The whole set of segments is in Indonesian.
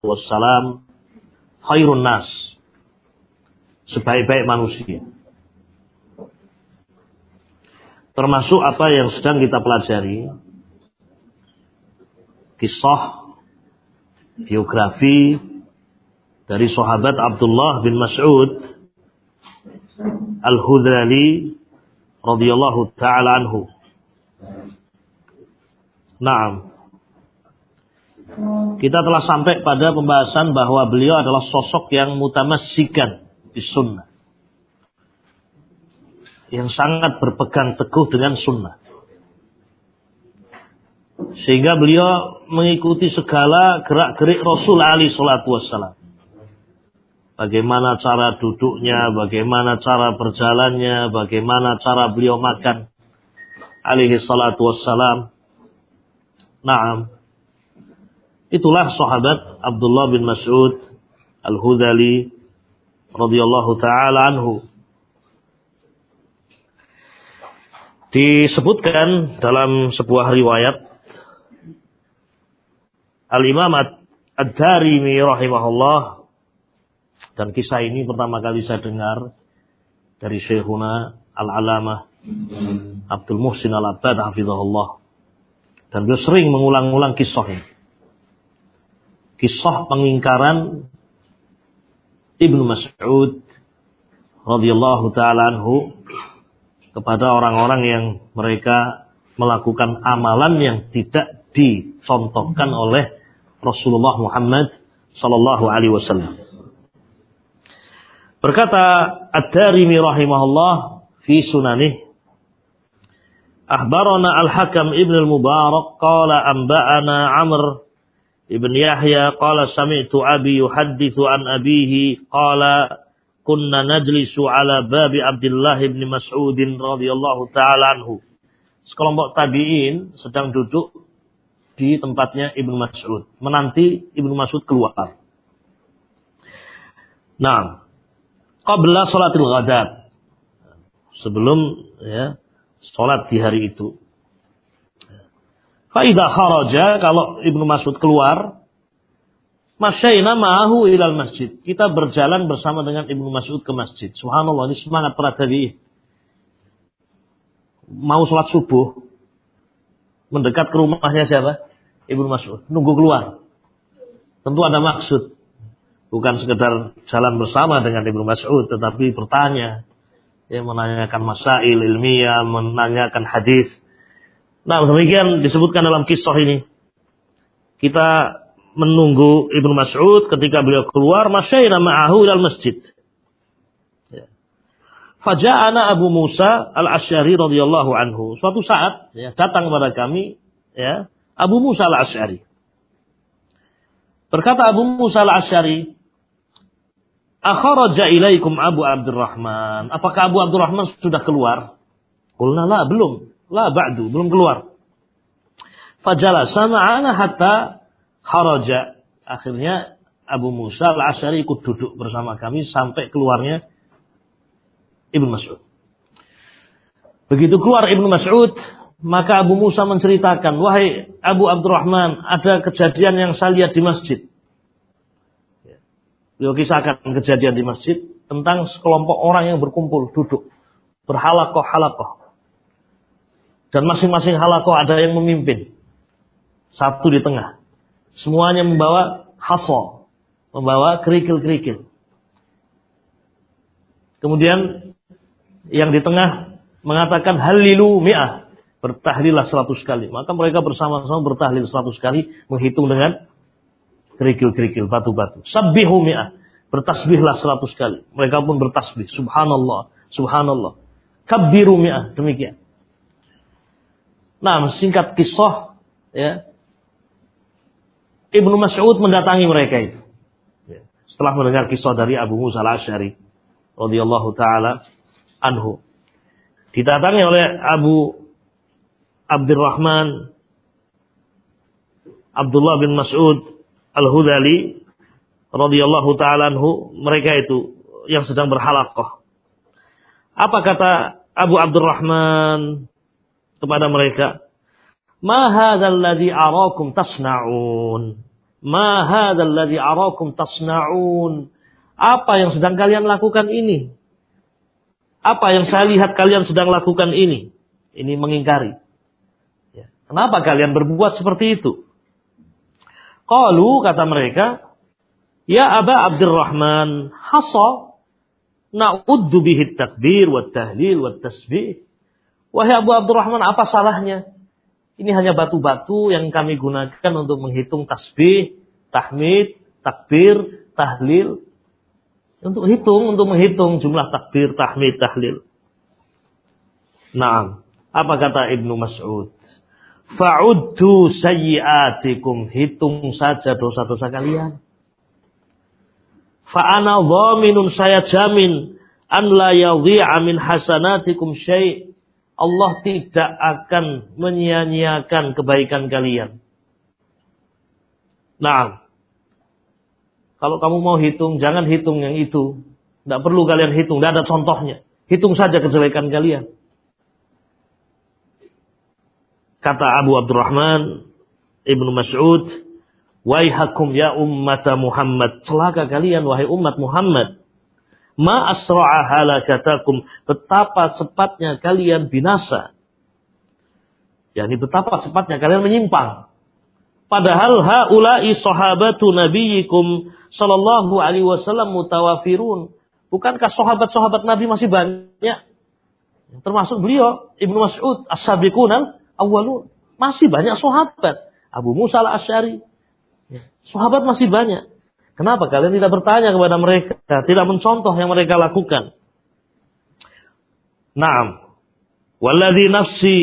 wassalam khairun nas. Sebaik-baik manusia. Termasuk apa yang sedang kita pelajari. Kisah biografi dari sahabat Abdullah bin Mas'ud Al-Hudali radhiyallahu taala anhu. Naam. Kita telah sampai pada pembahasan bahwa beliau adalah sosok yang mutamassikan di sunnah. Yang sangat berpegang teguh dengan sunnah. Sehingga beliau mengikuti segala gerak-gerik Rasul Ali Shallallahu Wasallam. Bagaimana cara duduknya, bagaimana cara berjalannya, bagaimana cara beliau makan. Alaihi salatu wassalam. Naam. Itulah sahabat Abdullah bin Mas'ud Al-Hudali radhiyallahu taala anhu. Disebutkan dalam sebuah riwayat Al-Imam Ad-Darimi rahimahullah dan kisah ini pertama kali saya dengar dari Syekhuna Al-Alamah Abdul Muhsin Al-Abbad hafizahullah. Dan beliau sering mengulang-ulang kisah ini kisah pengingkaran Ibnu Mas'ud radhiyallahu taala anhu kepada orang-orang yang mereka melakukan amalan yang tidak dicontohkan oleh Rasulullah Muhammad sallallahu alaihi wasallam. Berkata Ad-Darimi rahimahullah fi sunanih Akhbarana Al-Hakam Ibn Al-Mubarak qala anba'ana Amr Ibn Yahya qala sami'tu abi yuhaddithu an abihi qala kunna najlisu ala babi Abdullah ibn Mas'ud radhiyallahu taala anhu. Sekelompok tabi'in sedang duduk di tempatnya Ibnu Mas'ud, menanti Ibnu Mas'ud keluar. Nah, qabla salatil ghadat. Sebelum ya, salat di hari itu. Faidah kharaja kalau Ibnu Mas'ud keluar, Masyaina ma'ahu ilal masjid. Kita berjalan bersama dengan Ibnu Mas'ud ke masjid. Subhanallah, ini semangat para tabi'in. Mau sholat subuh, mendekat ke rumahnya siapa? Ibnu Mas'ud. Nunggu keluar. Tentu ada maksud. Bukan sekedar jalan bersama dengan Ibnu Mas'ud, tetapi bertanya. Ya, menanyakan masail ilmiah, menanyakan hadis. Nah, demikian disebutkan dalam kisah ini. Kita menunggu Ibnu Mas'ud ketika beliau keluar, masyaina ma'ahu ilal masjid. Ya. Faja'ana Abu Musa al-Asy'ari radhiyallahu anhu. Suatu saat ya, datang kepada kami ya, Abu Musa al-Asy'ari. Berkata Abu Musa al-Asy'ari, "Akharaja ilaikum Abu Abdurrahman." Apakah Abu Abdurrahman sudah keluar? Qulna belum. La ba'du, belum keluar. Fajala sama'ana hatta kharaja. Akhirnya Abu Musa al-Asyari ikut duduk bersama kami sampai keluarnya Ibnu Mas'ud. Begitu keluar Ibnu Mas'ud, maka Abu Musa menceritakan, wahai Abu Abdurrahman, ada kejadian yang saya lihat di masjid. Beliau kisahkan kejadian di masjid tentang sekelompok orang yang berkumpul duduk berhalakoh halakoh dan masing-masing halakoh ada yang memimpin. Satu di tengah. Semuanya membawa hasol. Membawa kerikil-kerikil. Kemudian yang di tengah mengatakan halilu mi'ah. Bertahlillah seratus kali. Maka mereka bersama-sama bertahlil seratus kali. Menghitung dengan kerikil-kerikil, batu-batu. Sabbihu mi'ah. Bertasbihlah seratus kali. Mereka pun bertasbih. Subhanallah. Subhanallah. Kabbiru mi'ah. Demikian. Nah, singkat kisah, ya, Ibnu Mas'ud mendatangi mereka itu. Ya, setelah mendengar kisah dari Abu Musa al-Asy'ari radhiyallahu taala anhu. Didatangi oleh Abu Abdurrahman Abdullah bin Mas'ud Al-Hudali radhiyallahu taala anhu, mereka itu yang sedang berhalaqah. Apa kata Abu Abdurrahman kepada mereka, "Ma hadzal ladzi arakum tasna'un?" Ma hadzal ladzi arakum tasna'un. Apa yang sedang kalian lakukan ini? Apa yang saya lihat kalian sedang lakukan ini? Ini mengingkari. Ya. Kenapa kalian berbuat seperti itu? Qalu kata mereka, Ya Aba Abdurrahman, hasa na'uddu bihi takbir wa tahlil wa tasbih. Wahai Abu Abdurrahman, apa salahnya? Ini hanya batu-batu yang kami gunakan untuk menghitung tasbih, tahmid, takbir, tahlil. Untuk hitung, untuk menghitung jumlah takbir, tahmid, tahlil. Nah, apa kata Ibnu Mas'ud? Fa'uddu sayyiatikum. Hitung saja dosa-dosa kalian. Fa'ana dhaminun saya jamin an la yadhi'a min hasanatikum syai' Allah tidak akan menyia-nyiakan kebaikan kalian. Nah, kalau kamu mau hitung, jangan hitung yang itu. Tidak perlu kalian hitung, tidak ada contohnya. Hitung saja kejelekan kalian. Kata Abu Abdurrahman Ibnu Mas'ud, Waihakum ya ummat Muhammad. Celaka kalian wahai umat Muhammad. Ma asra'a halakatakum. Betapa cepatnya kalian binasa. Yani betapa cepatnya kalian menyimpang. Padahal haula'i sahabatu nabiyikum sallallahu alaihi wasallam mutawafirun. Bukankah sahabat-sahabat Nabi masih banyak? Termasuk beliau, Ibnu Mas'ud, As-Sabiqun awwalun Masih banyak sahabat. Abu Musa al-Asy'ari, Sahabat masih banyak. Kenapa kalian tidak bertanya kepada mereka, tidak mencontoh yang mereka lakukan? Naam. Walladhi nafsi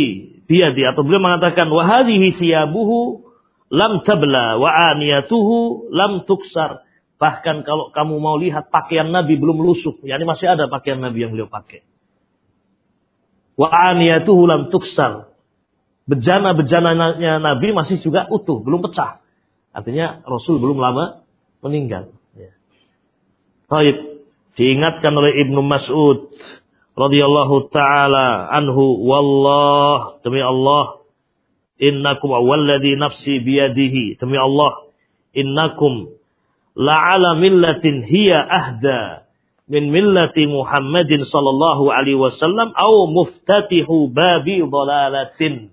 biyadi atau beliau mengatakan wa hadhihi siyabuhu lam tabla wa aniyatuhu lam tuksar. Bahkan kalau kamu mau lihat pakaian Nabi belum lusuh, yakni masih ada pakaian Nabi yang beliau pakai. Wa aniyatuhu lam tuksar. Bejana-bejananya Nabi masih juga utuh, belum pecah. Artinya Rasul belum lama meninggal. Ya. Taib. Diingatkan oleh Ibnu Mas'ud radhiyallahu taala anhu wallah demi Allah innakum walladhi nafsi biyadihi demi Allah innakum la'ala millatin hiya ahda min millati Muhammadin sallallahu alaihi wasallam au muftatihu babi dhalalatin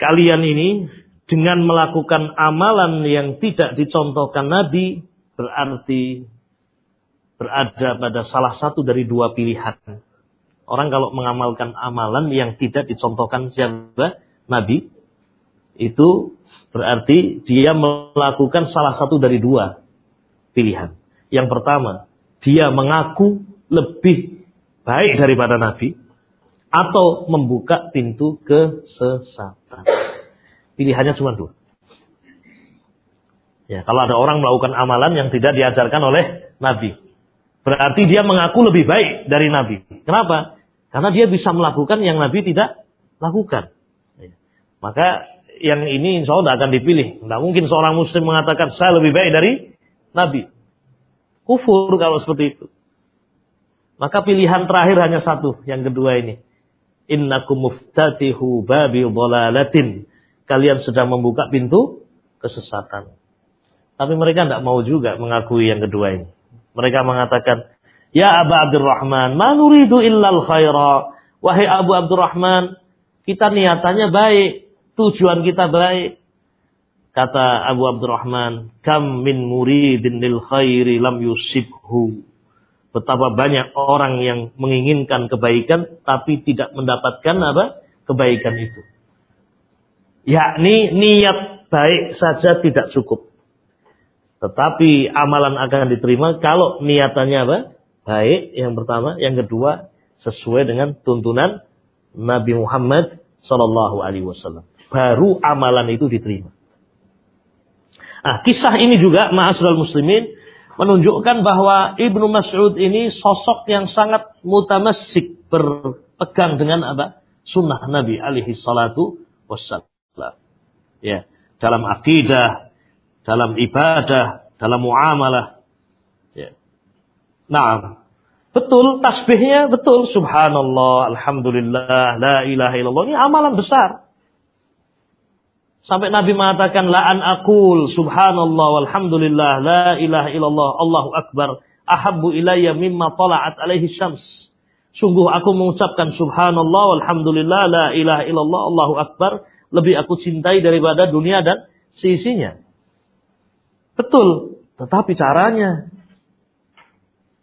kalian ini dengan melakukan amalan yang tidak dicontohkan Nabi berarti berada pada salah satu dari dua pilihan. Orang kalau mengamalkan amalan yang tidak dicontohkan siapa? Nabi, itu berarti dia melakukan salah satu dari dua pilihan. Yang pertama, dia mengaku lebih baik daripada Nabi atau membuka pintu kesesatan. Pilihannya cuma dua. Ya, kalau ada orang melakukan amalan yang tidak diajarkan oleh Nabi. Berarti dia mengaku lebih baik dari Nabi. Kenapa? Karena dia bisa melakukan yang Nabi tidak lakukan. Ya. Maka yang ini insya Allah tidak akan dipilih. Tidak mungkin seorang muslim mengatakan saya lebih baik dari Nabi. Kufur kalau seperti itu. Maka pilihan terakhir hanya satu. Yang kedua ini. Innakum muftatihu babi dhalalatin kalian sedang membuka pintu kesesatan. Tapi mereka tidak mau juga mengakui yang kedua ini. Mereka mengatakan, Ya Abu Abdurrahman, ma nuridu illal khaira. Wahai Abu Abdurrahman, kita niatannya baik, tujuan kita baik. Kata Abu Abdurrahman, kam min muridin lil khairi lam yusibhu. Betapa banyak orang yang menginginkan kebaikan tapi tidak mendapatkan apa? kebaikan itu yakni niat baik saja tidak cukup. Tetapi amalan akan diterima kalau niatannya apa? Baik yang pertama, yang kedua sesuai dengan tuntunan Nabi Muhammad Shallallahu Alaihi Wasallam. Baru amalan itu diterima. Nah, kisah ini juga ma'asral muslimin menunjukkan bahwa Ibnu Mas'ud ini sosok yang sangat mutamassik berpegang dengan apa? Sunnah Nabi alaihi salatu wassalam. Ya, dalam akidah, dalam ibadah, dalam muamalah. Ya. Nah, betul tasbihnya betul subhanallah, alhamdulillah, la ilaha illallah ini amalan besar. Sampai Nabi mengatakan la'an akul subhanallah walhamdulillah la ilaha illallah Allahu akbar ahabbu ilayya mimma tala'at alaihi syams. Sungguh aku mengucapkan subhanallah walhamdulillah la ilaha illallah Allahu akbar lebih aku cintai daripada dunia dan seisinya. Betul, tetapi caranya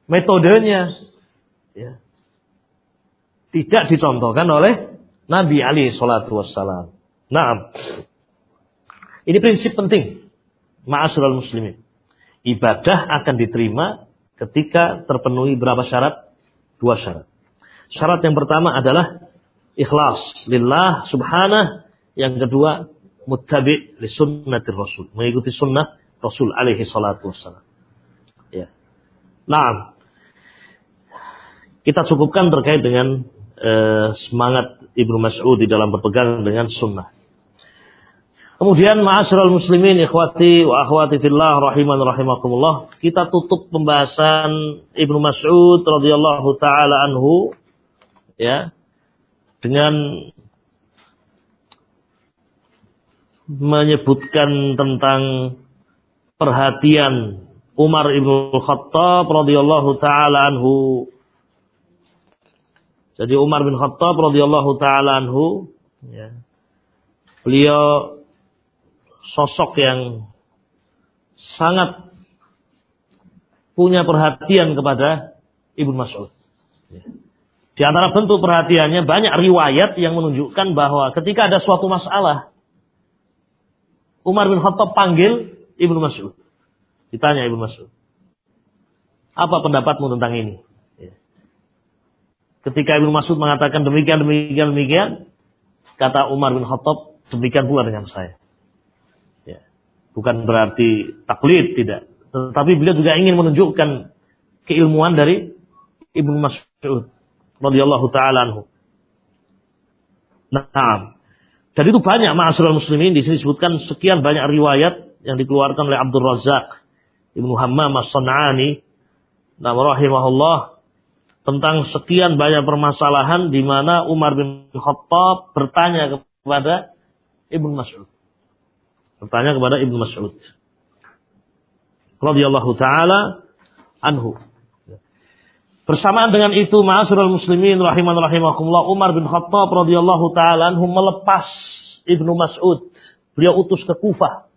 metodenya ya, tidak dicontohkan oleh Nabi Ali Shallallahu Wasallam. Nah, ini prinsip penting. Ma'asyiral muslimin. Ibadah akan diterima ketika terpenuhi berapa syarat? Dua syarat. Syarat yang pertama adalah ikhlas lillah subhanah. Yang kedua muttabi li sunnatir rasul. Mengikuti sunnah Rasul alaihi salatu wassalam. Ya. Nah, kita cukupkan terkait dengan eh, semangat Ibnu Mas'ud di dalam berpegang dengan sunnah. Kemudian ma'asyiral muslimin ikhwati wa akhwati fillah rahiman rahimakumullah, kita tutup pembahasan Ibnu Mas'ud radhiyallahu taala anhu ya dengan menyebutkan tentang perhatian Umar ibnu Khattab radhiyallahu taala anhu. Jadi Umar bin Khattab radhiyallahu taala anhu ya. Beliau sosok yang sangat punya perhatian kepada Ibnu Mas'ud. Di antara bentuk perhatiannya banyak riwayat yang menunjukkan bahwa ketika ada suatu masalah Umar bin Khattab panggil Ibnu Mas'ud. Ditanya Ibnu Mas'ud. Apa pendapatmu tentang ini? Ketika Ibnu Mas'ud mengatakan demikian, demikian, demikian, kata Umar bin Khattab, demikian pula dengan saya. Bukan berarti taklid, tidak. Tetapi beliau juga ingin menunjukkan keilmuan dari Ibnu Mas'ud radhiyallahu taala anhu. Nah, dan itu banyak ma'asyiral muslimin di sini disebutkan sekian banyak riwayat yang dikeluarkan oleh Abdul Razak Ibnu Hammam As-San'ani nama rahimahullah tentang sekian banyak permasalahan di mana Umar bin Khattab bertanya kepada Ibnu Mas'ud. Bertanya kepada Ibnu Mas'ud. Radhiyallahu taala anhu. Bersamaan dengan itu, ma'asyiral muslimin rahiman rahimakumullah, Umar bin Khattab radhiyallahu taala anhu melepas Ibnu Mas'ud. Beliau utus ke Kufah.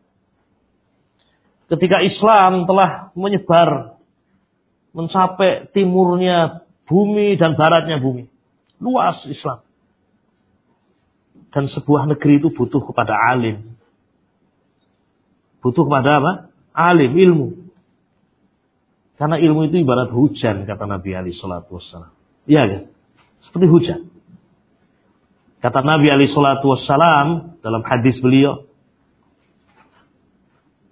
Ketika Islam telah menyebar mencapai timurnya bumi dan baratnya bumi. Luas Islam. Dan sebuah negeri itu butuh kepada alim. Butuh kepada apa? Alim, ilmu. Karena ilmu itu ibarat hujan, kata Nabi Ali Shallallahu Wasallam. Iya kan? Seperti hujan. Kata Nabi Ali Shallallahu Wasallam dalam hadis beliau,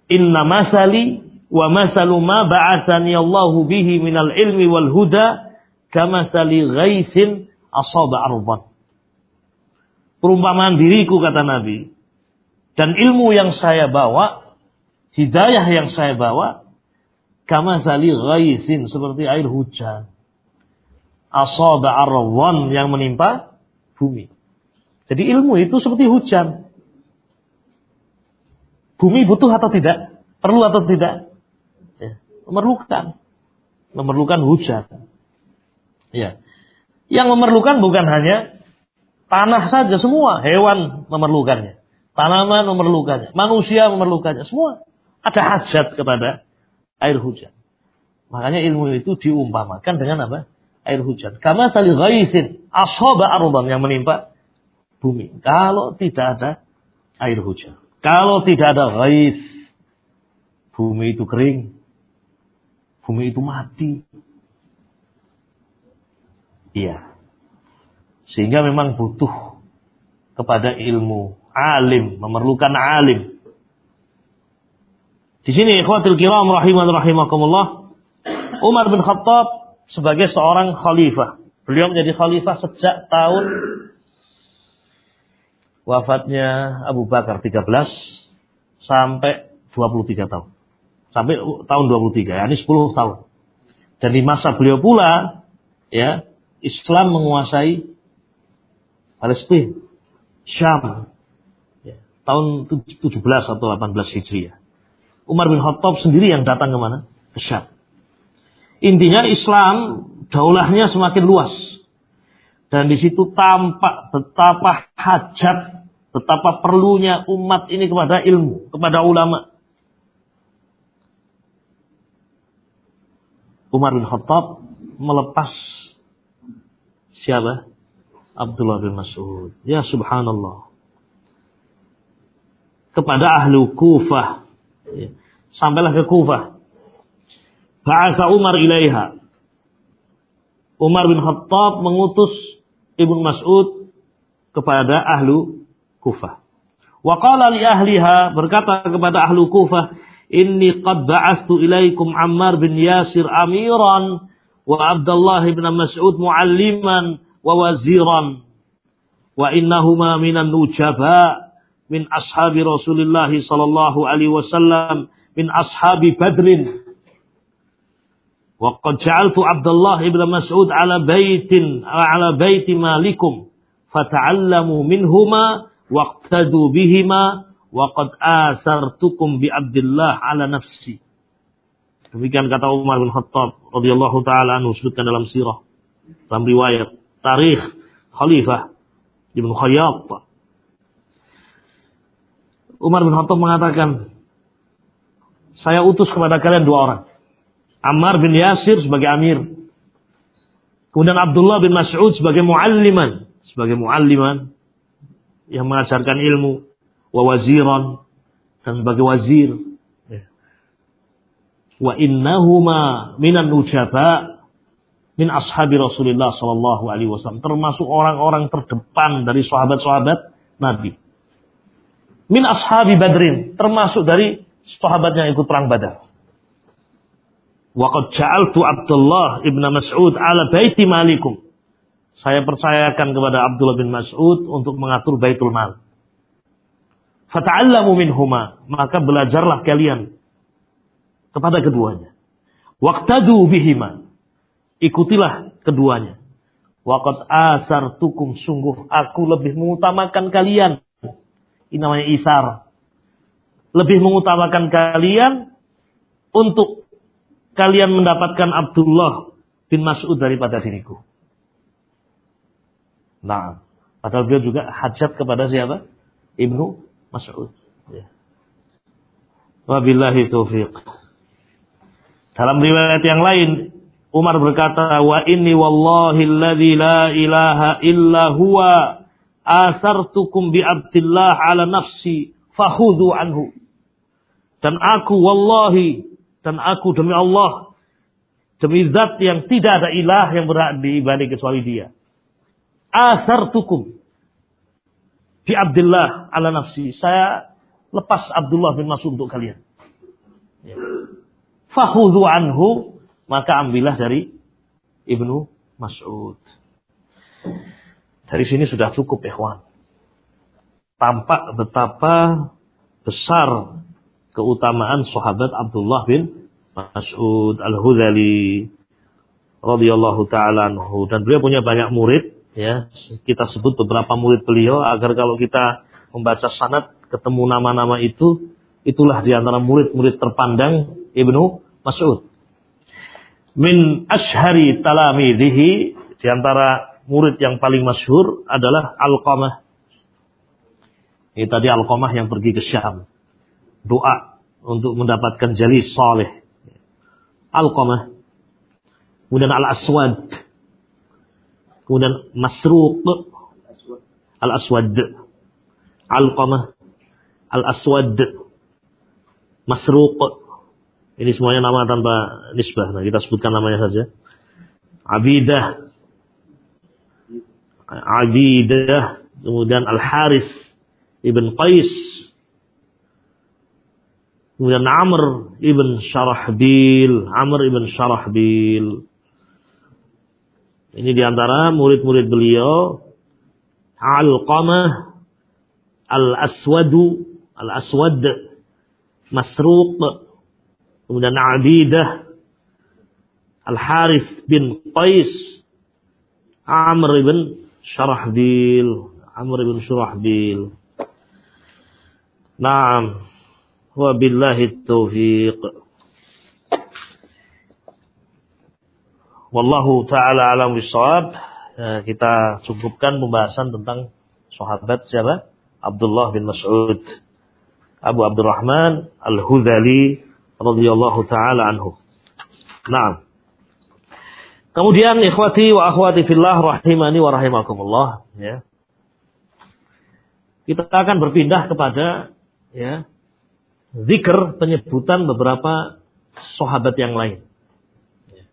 Inna masali wa masalu ma ba'asani Allahu bihi minal ilmi wal huda kama sali ghaisin asaba arban. Perumpamaan diriku kata Nabi dan ilmu yang saya bawa hidayah yang saya bawa kama sali ghaisin seperti air hujan. Asaba arwan yang menimpa bumi. Jadi ilmu itu seperti hujan. Bumi butuh atau tidak? Perlu atau tidak? Ya, memerlukan. Memerlukan hujan. Ya. Yang memerlukan bukan hanya tanah saja semua, hewan memerlukannya. Tanaman memerlukannya, manusia memerlukannya, semua ada hajat kepada air hujan. Makanya ilmu itu diumpamakan dengan apa? Air hujan. Karena sali ghaisin ashoba arban yang menimpa bumi. Kalau tidak ada air hujan. Kalau tidak ada ghais, bumi itu kering. Bumi itu mati. Iya. Sehingga memang butuh kepada ilmu alim, memerlukan alim di sini ikhwatul kiram rahiman rahimakumullah. Umar bin Khattab sebagai seorang khalifah. Beliau menjadi khalifah sejak tahun wafatnya Abu Bakar 13 sampai 23 tahun. Sampai tahun 23, ya, ini 10 tahun. Dan di masa beliau pula ya, Islam menguasai Palestina, Syam. Ya. tahun 17 atau 18 Hijriah. Umar bin Khattab sendiri yang datang ke mana? Ke Syam. Intinya Islam daulahnya semakin luas. Dan di situ tampak betapa hajat, betapa perlunya umat ini kepada ilmu, kepada ulama. Umar bin Khattab melepas siapa? Abdullah bin Mas'ud. Ya subhanallah. Kepada ahlu Kufah. Ya. Sampailah ke Kufah. Ba'asa Umar ilaiha. Umar bin Khattab mengutus Ibnu Mas'ud kepada ahlu Kufah. Wa qala li ahliha berkata kepada ahlu Kufah, "Inni qad ba'astu ilaikum Ammar bin Yasir amiran wa Abdullah bin Mas'ud mualliman wa waziran wa innahuma minan nujaba min ashabi Rasulullah sallallahu alaihi wasallam min ashabi Badrin qad ja'altu Abdullah ibn Mas'ud ala baitin ala baiti malikum fata'allamu minhuma waqtadu bihima wa qad asartukum bi Abdullah ala nafsi Demikian kata Umar bin Khattab radhiyallahu taala anhu sebutkan dalam sirah dalam riwayat tarikh Khalifah Ibnu Khayyat. Umar bin Khattab mengatakan, saya utus kepada kalian dua orang. Ammar bin Yasir sebagai amir. Kemudian Abdullah bin Mas'ud sebagai mualliman. Sebagai mualliman yang mengajarkan ilmu. Wawaziran. Dan sebagai wazir wa innahuma minan nujaba min ashabi Rasulullah sallallahu alaihi wasallam termasuk orang-orang terdepan dari sahabat-sahabat Nabi. Min ashabi Badrin termasuk dari sahabatnya ikut perang Badar. Wa qad ja'altu Abdullah ibn Mas'ud ala baiti malikum. Saya percayakan kepada Abdullah bin Mas'ud untuk mengatur Baitul Mal. Fata'allamu minhuma, maka belajarlah kalian kepada keduanya. Waktadu bihima. Ikutilah keduanya. Waqad asar tukum sungguh aku lebih mengutamakan kalian. Ini namanya isar. Lebih mengutamakan kalian untuk kalian mendapatkan Abdullah bin Mas'ud daripada diriku. Nah, padahal beliau juga hajat kepada siapa? Ibnu Mas'ud. Ya. Wabillahi taufiq. Dalam riwayat yang lain, Umar berkata, "Wa inni wallahi alladhi la ilaha illa huwa asartukum bi Abdillah ala nafsi fahudhu anhu." Dan aku wallahi dan aku demi Allah demi zat yang tidak ada ilah yang berhak diibadi kecuali Dia. Asartukum bi Abdillah ala nafsi. Saya lepas Abdullah bin Mas'ud untuk kalian. Ya fahudhu anhu maka ambillah dari Ibnu Mas'ud. Dari sini sudah cukup ikhwan. Tampak betapa besar keutamaan sahabat Abdullah bin Mas'ud Al-Hudhali radhiyallahu taala anhu dan beliau punya banyak murid ya kita sebut beberapa murid beliau agar kalau kita membaca sanad ketemu nama-nama itu itulah di antara murid-murid terpandang Ibnu Mas'ud. Min ashari talamidhihi di antara murid yang paling masyhur adalah Alqamah. Ini tadi Alqamah yang pergi ke Syam. Doa untuk mendapatkan jali saleh. Alqamah. Kemudian Al-Aswad. Kemudian Masruq. Al-Aswad. Alqamah. Al-Aswad. Masruq. Ini semuanya nama tanpa nisbah. Nah, kita sebutkan namanya saja. Abidah. Abidah. Kemudian Al-Haris. Ibn Qais. Kemudian Amr ibn Syarahbil. Amr ibn Syarahbil. Ini di antara murid-murid beliau. Al-Qamah. Al-Aswadu. Al-Aswad. Masruq kemudian Abidah, Al-Haris bin Qais, Amr bin Syarahbil, Amr bin Syarahbil. Naam. Wabillahi taufiq. Wallahu taala alam bisawab. Ya, kita cukupkan pembahasan tentang sahabat siapa? Abdullah bin Mas'ud. Abu Abdurrahman Al-Hudhali radhiyallahu taala anhu. Naam. Kemudian ikhwati wa akhwati fillah rahimani wa rahimakumullah ya. Kita akan berpindah kepada ya zikr penyebutan beberapa sahabat yang lain. Ya.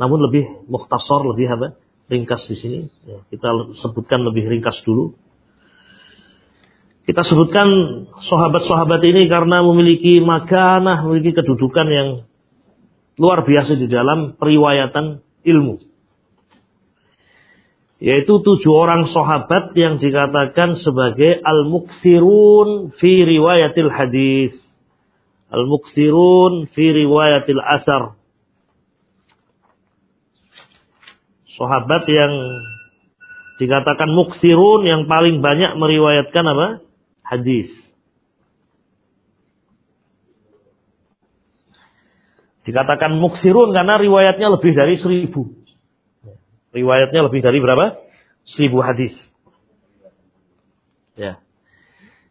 Namun lebih mukhtasar, lebih apa? ringkas di sini. Ya, kita sebutkan lebih ringkas dulu. Kita sebutkan sahabat-sahabat ini karena memiliki makanah, memiliki kedudukan yang luar biasa di dalam periwayatan ilmu. Yaitu tujuh orang sahabat yang dikatakan sebagai al-muksirun fi riwayatil hadis. Al-muksirun fi riwayatil asar. Sahabat yang dikatakan muksirun yang paling banyak meriwayatkan apa? Hadis. Dikatakan muksirun karena riwayatnya lebih dari seribu. Riwayatnya lebih dari berapa? Seribu hadis. Ya.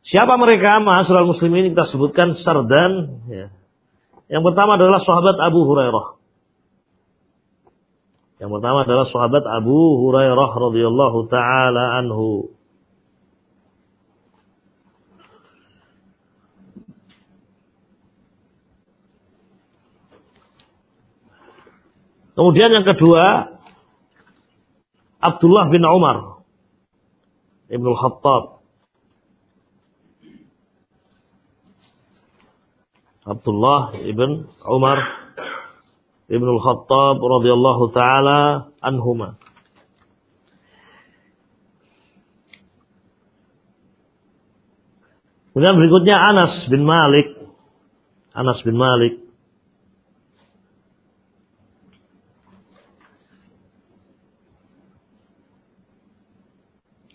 Siapa mereka? Masyarakat muslimin kita sebutkan sardan. Ya. Yang pertama adalah sahabat Abu Hurairah. Yang pertama adalah sahabat Abu Hurairah radhiyallahu taala anhu. Kemudian yang kedua, Abdullah bin Umar Ibn Khattab. Abdullah ibn Umar ibn Khattab radhiyallahu taala anhuma. Kemudian berikutnya Anas bin Malik. Anas bin Malik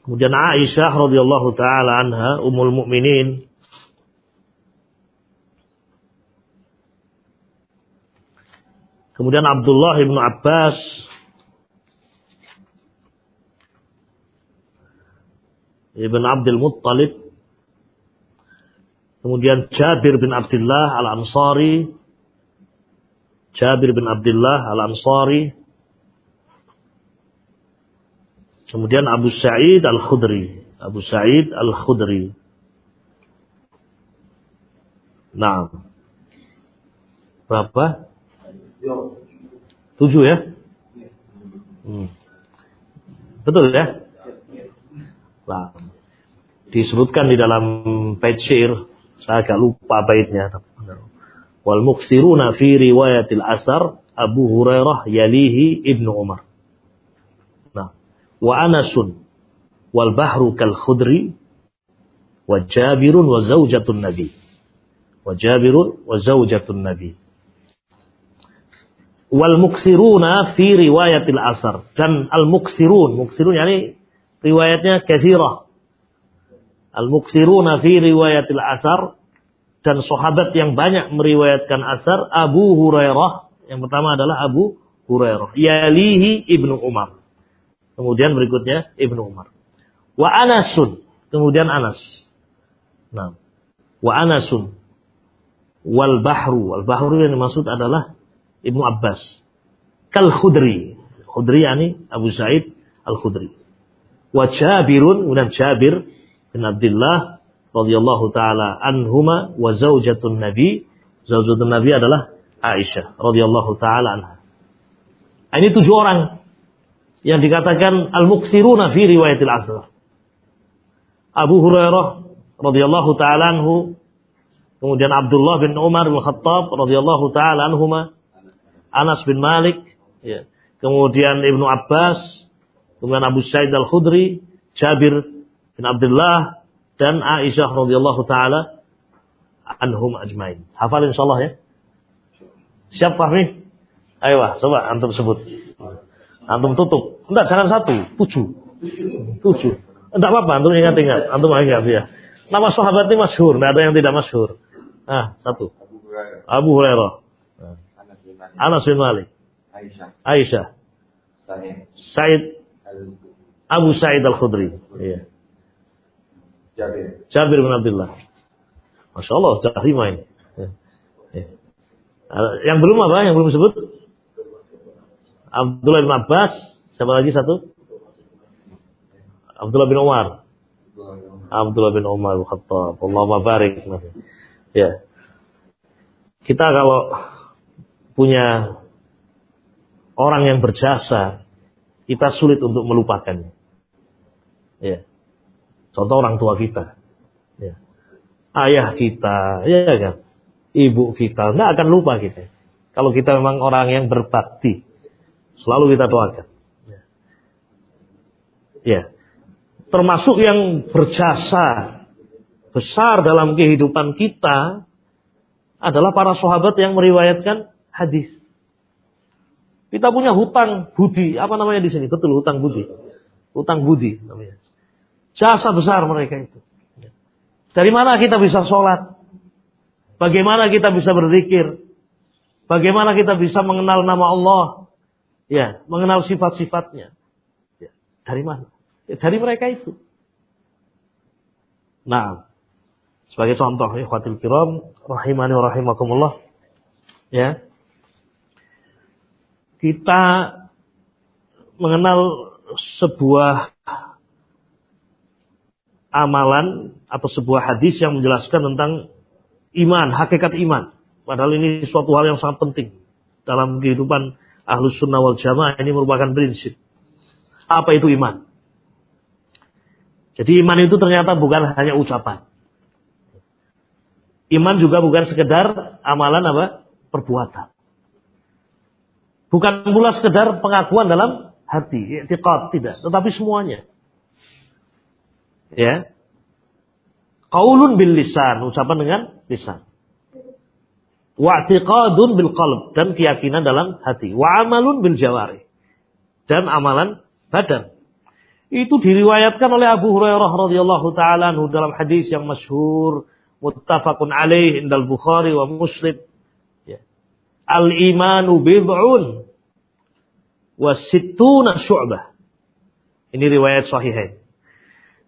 Kemudian Aisyah radhiyallahu taala anha ummul mukminin Kemudian Abdullah bin Abbas. Ibn Abdul Muttalib. Kemudian Jabir bin Abdullah Al-Ansari. Jabir bin Abdullah Al-Ansari Kemudian Abu Sa'id Al-Khudri. Abu Sa'id Al-Khudri. Nah. Berapa? Tujuh ya? Hmm. Betul ya? Nah. Disebutkan di dalam bait syair, saya agak lupa baitnya. Wal muksiruna fi riwayatil asar Abu Hurairah yalihi Ibnu Umar wa Anasun wal bahru kal khudri wa Jabirun wa zaujatun Nabi. Wa Jabirun wa zaujatun Nabi. Wal muksiruna fi riwayatil asar. Dan al muksirun, muksirun yani riwayatnya kathirah. Al muksiruna fi riwayatil asar dan sahabat yang banyak meriwayatkan asar Abu Hurairah. Yang pertama adalah Abu Hurairah. Yalihi Ibnu Umar. Kemudian berikutnya Ibnu Umar. Wa Anasun. Kemudian Anas. Nah. Wa Anasun. Wal Bahru. Wal Bahru yang dimaksud adalah Ibnu Abbas. Kal Khudri. Khudri yani Abu Sa'id Al Khudri. Wa Jabirun. Kemudian Jabir bin Abdullah radhiyallahu taala anhuma wa zaujatun Nabi. Zaujatun Nabi adalah Aisyah radhiyallahu taala anha. Ini tujuh orang yang dikatakan al-muksiruna fi riwayatil asr. Abu Hurairah radhiyallahu taala anhu, kemudian Abdullah bin Umar bin Khattab radhiyallahu taala anhuma, Anas bin Malik, ya. kemudian Ibnu Abbas, kemudian Abu Sa'id Al-Khudri, Jabir bin Abdullah dan Aisyah radhiyallahu taala anhum ajmain. Hafal insyaallah ya. Siap Fahmi? Ayo, coba antum sebut. Antum tutup. Enggak, jangan satu. Tujuh. Tujuh. Enggak apa-apa, antum ingat-ingat. Antum ingat ya. Nama sahabat ini masyhur, tidak ada yang tidak masyhur. Ah, satu. Abu Hurairah. Anas bin Malik. Aisyah. Aisyah. Said. Abu Said Al-Khudri. Iya. Jabir. Jabir bin Abdullah. Masya Allah, sudah lima ini. Ya. Ya. Yang belum apa? Yang belum sebut? Abdullah bin Abbas. Siapa lagi satu? Abdullah bin Umar. Abdullah bin Umar Khattab. Allah barik. Ya. Kita kalau punya orang yang berjasa, kita sulit untuk melupakannya. Ya. Contoh orang tua kita. Ya. Ayah kita, ya kan? Ibu kita, nggak akan lupa kita. Kalau kita memang orang yang berbakti, selalu kita doakan. Ya. Termasuk yang berjasa besar dalam kehidupan kita adalah para sahabat yang meriwayatkan hadis. Kita punya hutang budi, apa namanya di sini? Betul hutang budi. Hutang budi namanya. Jasa besar mereka itu. Dari mana kita bisa sholat? Bagaimana kita bisa berzikir? Bagaimana kita bisa mengenal nama Allah? Ya, mengenal sifat-sifatnya. Ya, dari mana? Dari mereka itu. Nah, sebagai contoh, khawatir kiram, rahimani wa rahimakumullah. Ya, kita mengenal sebuah amalan atau sebuah hadis yang menjelaskan tentang iman, hakikat iman. Padahal ini suatu hal yang sangat penting dalam kehidupan ahlus sunnah wal jamaah ini merupakan prinsip. Apa itu iman? Jadi iman itu ternyata bukan hanya ucapan. Iman juga bukan sekedar amalan apa? Perbuatan. Bukan pula sekedar pengakuan dalam hati, i'tiqad tidak, tetapi semuanya. Ya. Qaulun bil lisan, ucapan dengan lisan. Wa'tiqadun bil qalb dan keyakinan dalam hati. Wa amalun bil jawari dan amalan badan. Itu diriwayatkan oleh Abu Hurairah radhiyallahu taala dalam hadis yang masyhur muttafaqun alaih indal Bukhari wa Muslim Al-imanu bid'un wa sittuna syu'bah. Ini riwayat sahihain.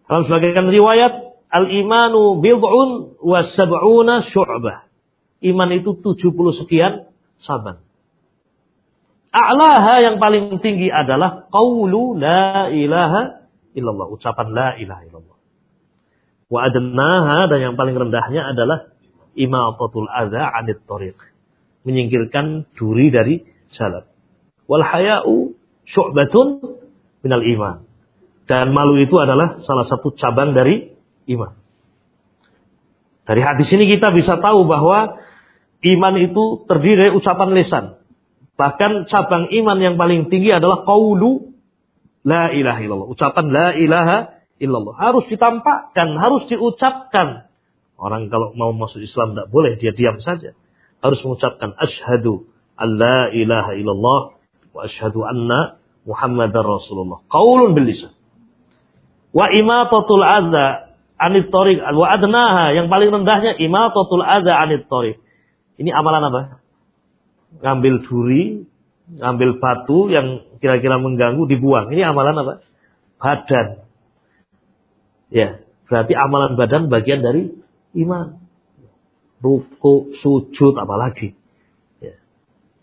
Dalam sebagian riwayat, al-imanu bid'un wa sab'una syu'bah. Iman itu 70 sekian saban. A'laha yang paling tinggi adalah qawlu la ilaha illallah. Ucapan la ilaha illallah. Wa adnaha dan yang paling rendahnya adalah imatatul adha anit tariq menyingkirkan duri dari jalan. Wal haya'u syu'batun minal iman. Dan malu itu adalah salah satu cabang dari iman. Dari hadis ini kita bisa tahu bahwa iman itu terdiri dari ucapan lesan. Bahkan cabang iman yang paling tinggi adalah qaulu la ilaha illallah. Ucapan la ilaha illallah. Harus ditampakkan, harus diucapkan. Orang kalau mau masuk Islam tidak boleh, dia diam saja harus mengucapkan asyhadu alla ilaha illallah wa asyhadu anna muhammadar rasulullah. Qaulun bil lisan. Wa imatatul adza anit tariq wa adnaha yang paling rendahnya imatatul adza anit tariq. Ini amalan apa? Ngambil duri, ngambil batu yang kira-kira mengganggu dibuang. Ini amalan apa? Badan. Ya, berarti amalan badan bagian dari iman ruku, sujud, apalagi. Ya.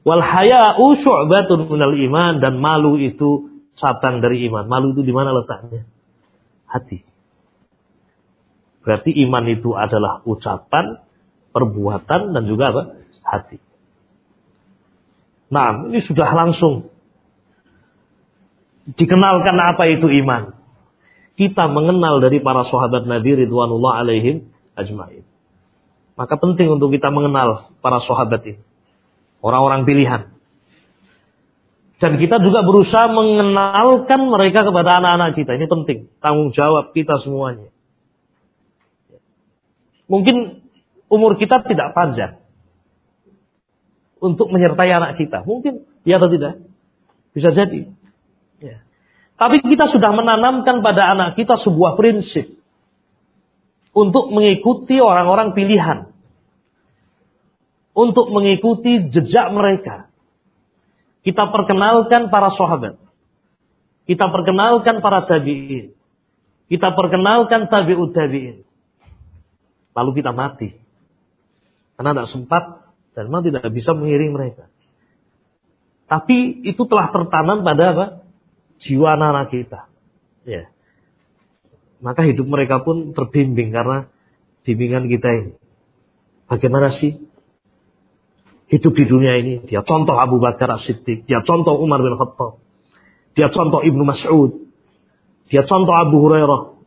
Wal haya'u syu'batun minal iman dan malu itu cabang dari iman. Malu itu di mana letaknya? Hati. Berarti iman itu adalah ucapan, perbuatan dan juga apa? Hati. Nah, ini sudah langsung dikenalkan apa itu iman. Kita mengenal dari para sahabat Nabi Ridwanullah alaihim ajmain. Maka penting untuk kita mengenal para sahabat ini. Orang-orang pilihan. Dan kita juga berusaha mengenalkan mereka kepada anak-anak kita. Ini penting. Tanggung jawab kita semuanya. Mungkin umur kita tidak panjang. Untuk menyertai anak kita. Mungkin ya atau tidak. Bisa jadi. Ya. Tapi kita sudah menanamkan pada anak kita sebuah prinsip. untuk mengikuti orang-orang pilihan. Untuk mengikuti jejak mereka. Kita perkenalkan para sahabat. Kita perkenalkan para tabi'in. Kita perkenalkan tabi'ut tabi'in. Lalu kita mati. Karena tidak sempat dan memang tidak bisa mengiring mereka. Tapi itu telah tertanam pada apa? Jiwa anak-anak kita. Ya. Maka hidup mereka pun terbimbing karena bimbingan kita ini. Bagaimana sih hidup di dunia ini? Dia contoh Abu Bakar As-Siddiq, dia contoh Umar bin Khattab, dia contoh Ibnu Mas'ud, dia contoh Abu Hurairah.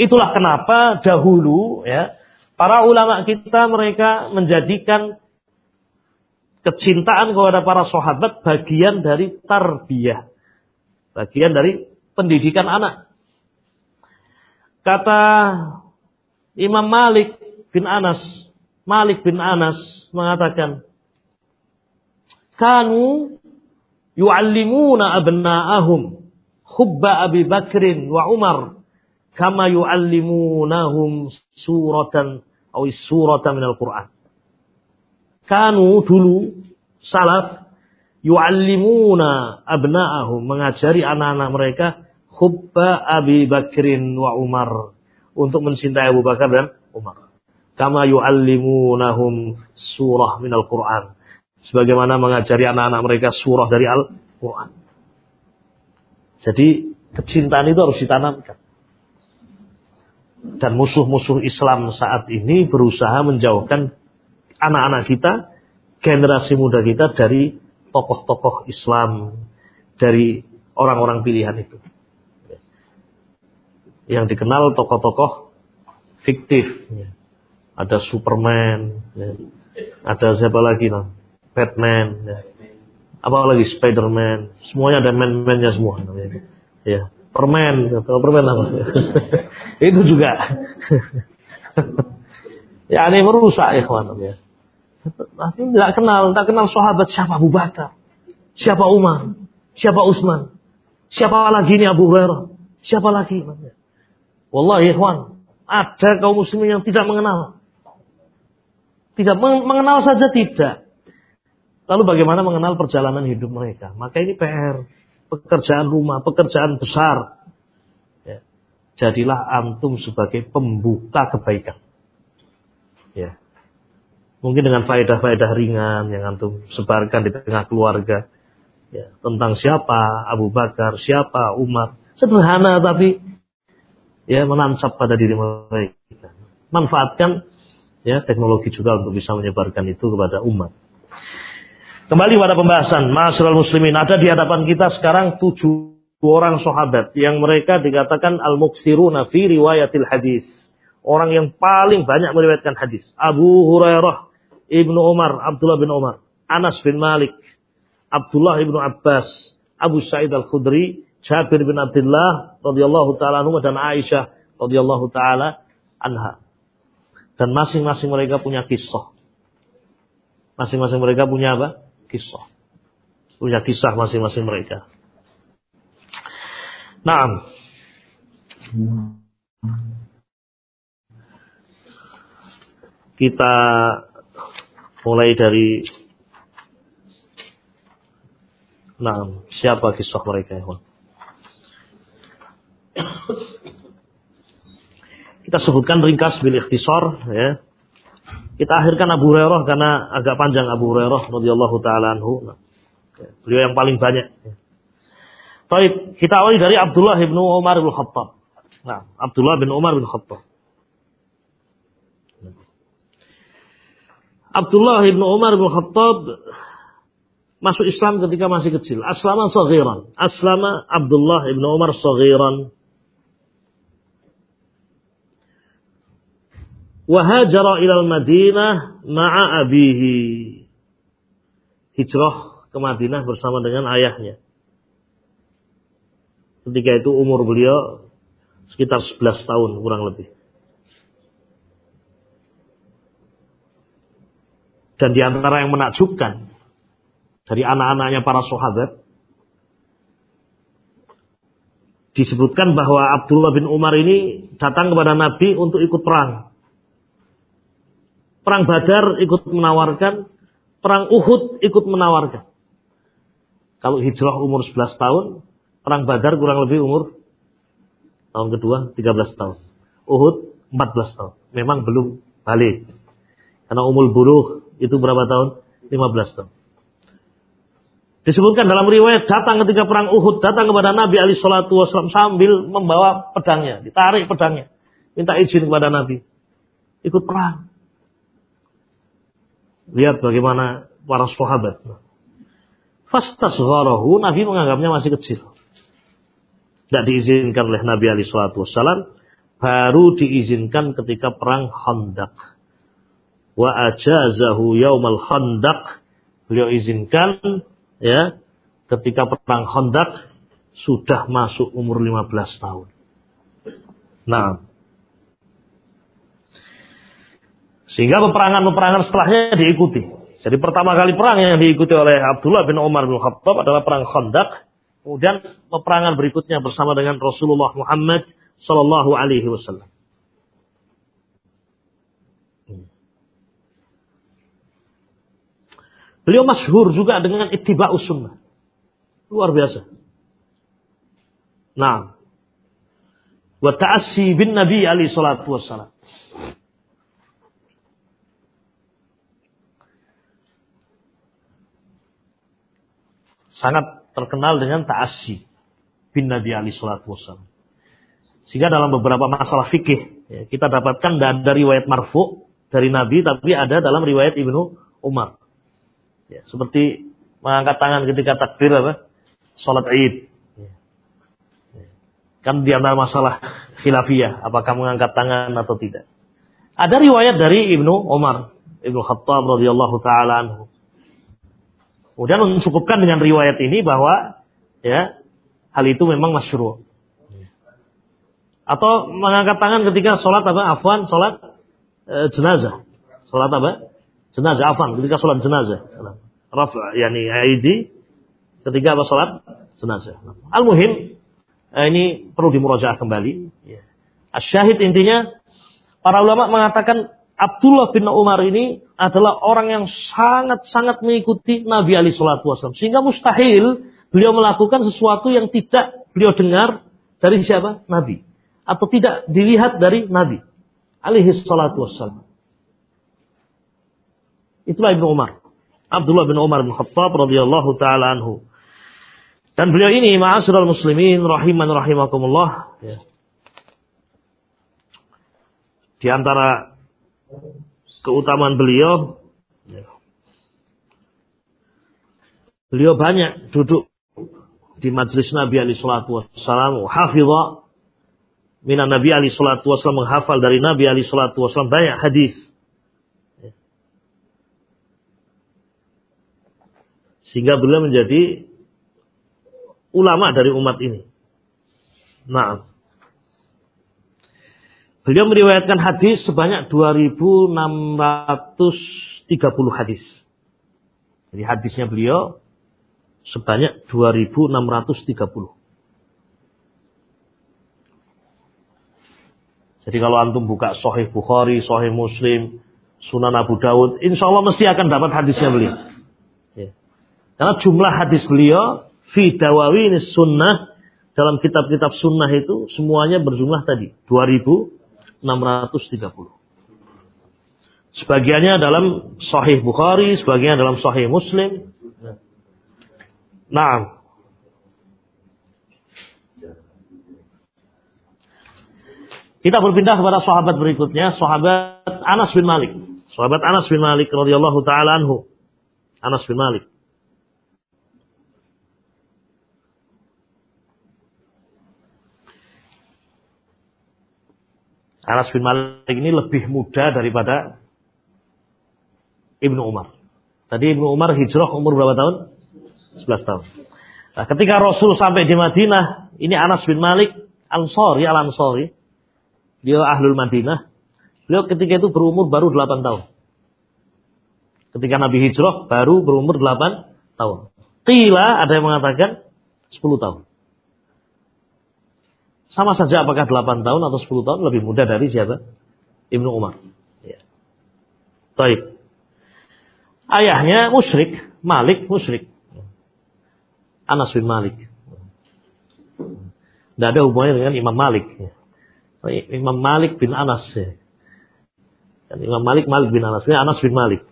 Itulah kenapa dahulu ya para ulama kita mereka menjadikan kecintaan kepada para sahabat bagian dari tarbiyah. Bagian dari pendidikan anak. Kata Imam Malik bin Anas, Malik bin Anas mengatakan, Kanu yu'allimuna abna'ahum hubba Abi Bakrin wa Umar kama yu'allimunahum suratan atau suratan minal Qur'an kanu dulu salaf yu'allimuna abna'ahum mengajari anak-anak mereka hubba Abi Bakrin wa Umar untuk mencintai Abu Bakar dan Umar. Kama yu'allimunahum surah minal Quran. Sebagaimana mengajari anak-anak mereka surah dari Al-Quran. Jadi kecintaan itu harus ditanamkan. Dan musuh-musuh Islam saat ini berusaha menjauhkan anak-anak kita, generasi muda kita dari tokoh-tokoh Islam, dari orang-orang pilihan itu. Yang dikenal tokoh-tokoh fiktif. Ada Superman, ada siapa lagi no? Batman, apa lagi Spiderman, semuanya ada man-mannya semua. Ya, permen, atau permen apa? itu juga. ya ini merusak ya kawan ya. Tapi tidak kenal, tidak kenal sahabat siapa Abu Bakar, siapa Umar, siapa Utsman, siapa lagi ini Abu Hurairah, siapa lagi. Wallahi ikhwan, ada kaum muslimin yang tidak mengenal. Tidak mengenal saja tidak. Lalu bagaimana mengenal perjalanan hidup mereka? Maka ini PR, pekerjaan rumah, pekerjaan besar. Ya. Jadilah antum sebagai pembuka kebaikan. Ya. Mungkin dengan faedah-faedah ringan yang antum sebarkan di tengah keluarga. Ya, tentang siapa Abu Bakar, siapa Umar. Sederhana tapi ya menancap pada diri mereka. Manfaatkan ya teknologi juga untuk bisa menyebarkan itu kepada umat. Kembali pada pembahasan Masyarakat muslimin ada di hadapan kita sekarang tujuh orang sahabat yang mereka dikatakan al-muksiruna fi riwayatil hadis. Orang yang paling banyak meriwayatkan hadis. Abu Hurairah, Ibnu Umar, Abdullah bin Umar, Anas bin Malik, Abdullah ibnu Abbas, Abu Sa'id al-Khudri, Jabir bin Abdullah radhiyallahu taala anhu dan Aisyah radhiyallahu taala anha. Dan masing-masing mereka punya kisah. Masing-masing mereka punya apa? Kisah. Punya kisah masing-masing mereka. Naam. Kita mulai dari Nah, siapa kisah mereka ya? Kita sebutkan ringkas bil ikhtisar ya. Kita akhirkan Abu Hurairah karena agak panjang Abu Hurairah radhiyallahu taala anhu. Beliau yang paling banyak. Ya. Baik, kita awali dari Abdullah bin Umar bin Khattab. Nah, Abdullah bin Umar bin Khattab. Abdullah bin Umar bin Khattab masuk Islam ketika masih kecil. Aslama saghiran. Aslama Abdullah bin Umar saghiran. Wahajara ilal Madinah ma'a abihi. Hijrah ke Madinah bersama dengan ayahnya. Ketika itu umur beliau sekitar 11 tahun kurang lebih. Dan di antara yang menakjubkan dari anak-anaknya para sahabat disebutkan bahwa Abdullah bin Umar ini datang kepada Nabi untuk ikut perang. Perang Badar ikut menawarkan, perang Uhud ikut menawarkan. Kalau hijrah umur 11 tahun, perang Badar kurang lebih umur tahun kedua 13 tahun. Uhud 14 tahun. Memang belum balik. Karena umur buruh itu berapa tahun? 15 tahun. Disebutkan dalam riwayat datang ketika perang Uhud, datang kepada Nabi Ali Shallallahu Wasallam sambil membawa pedangnya, ditarik pedangnya, minta izin kepada Nabi, ikut perang. Lihat bagaimana para sahabat. Fastasgharahu, Nabi menganggapnya masih kecil. Tidak diizinkan oleh Nabi Ali Shallallahu Wasallam, baru diizinkan ketika perang Khandaq. Wa ajazahu yaumal Khandaq. Beliau izinkan ya ketika perang Khandaq sudah masuk umur 15 tahun. Nah, sehingga peperangan-peperangan setelahnya diikuti. Jadi pertama kali perang yang diikuti oleh Abdullah bin Umar bin Khattab adalah perang Khandaq. Kemudian peperangan berikutnya bersama dengan Rasulullah Muhammad Sallallahu Alaihi Wasallam. Beliau masyhur juga dengan ittiba'us sunnah. Luar biasa. Nah. Wa ta'assi bin Nabi alaihi salatu wassalam. Sangat terkenal dengan ta'assi bin Nabi alaihi salatu wassalam. Sehingga dalam beberapa masalah fikih ya, kita dapatkan dari riwayat marfu dari Nabi tapi ada dalam riwayat Ibnu Umar. Ya, seperti mengangkat tangan ketika takbir apa? Salat Id. Ya. Kan di antara masalah khilafiyah, apakah mengangkat tangan atau tidak. Ada riwayat dari Ibnu Umar, Ibnu Khattab radhiyallahu taala anhu. Kemudian mencukupkan dengan riwayat ini bahwa ya hal itu memang masyru'. Atau mengangkat tangan ketika sholat apa? Afwan, sholat e, jenazah. Sholat apa? jenazah afan ketika sholat jenazah rafa yani aidi ketika apa sholat jenazah al muhim eh, ini perlu dimurajaah kembali ya. syahid intinya para ulama mengatakan Abdullah bin Umar ini adalah orang yang sangat-sangat mengikuti Nabi Ali Shallallahu Wasallam sehingga mustahil beliau melakukan sesuatu yang tidak beliau dengar dari siapa Nabi atau tidak dilihat dari Nabi alaihi salatu wassalam. Itulah Ibnu Umar. Abdullah bin Umar bin Khattab radhiyallahu taala anhu. Dan beliau ini ma'asyiral muslimin rahiman rahimakumullah ya. Di antara keutamaan beliau ya. Beliau banyak duduk di majlis Nabi alaihi salatu wassalam, hafidha minan Nabi alaihi wassalam menghafal dari Nabi alaihi wassalam banyak hadis Sehingga beliau menjadi ulama dari umat ini. Nah, beliau meriwayatkan hadis sebanyak 2630 hadis. Jadi hadisnya beliau sebanyak 2630. Jadi kalau antum buka Sahih Bukhari, Sahih Muslim, Sunan Abu Dawud, insya Allah mesti akan dapat hadisnya beliau. Karena jumlah hadis beliau fi dawawin sunnah dalam kitab-kitab sunnah itu semuanya berjumlah tadi 2630. Sebagiannya dalam Sahih Bukhari, sebagiannya dalam Sahih Muslim. Nah, Kita berpindah kepada sahabat berikutnya, sahabat Anas bin Malik. Sahabat Anas bin Malik radhiyallahu taala anhu. Anas bin Malik. Anas bin Malik ini lebih muda daripada Ibnu Umar. Tadi Ibnu Umar hijrah umur berapa tahun? 11 tahun. Nah, ketika Rasul sampai di Madinah, ini Anas bin Malik Ansori, Al Ansori. Dia ahlul Madinah. Beliau ketika itu berumur baru 8 tahun. Ketika Nabi hijrah baru berumur 8 tahun. Qila ada yang mengatakan 10 tahun. Sama saja apakah 8 tahun atau 10 tahun lebih muda dari siapa? Ibnu Umar. Ya. Taib. Ayahnya musyrik, Malik musyrik. Anas bin Malik. Tidak ada hubungannya dengan Imam Malik. Imam Malik bin Anas. Dan Imam Malik Malik bin Anas. Ini Anas bin Malik.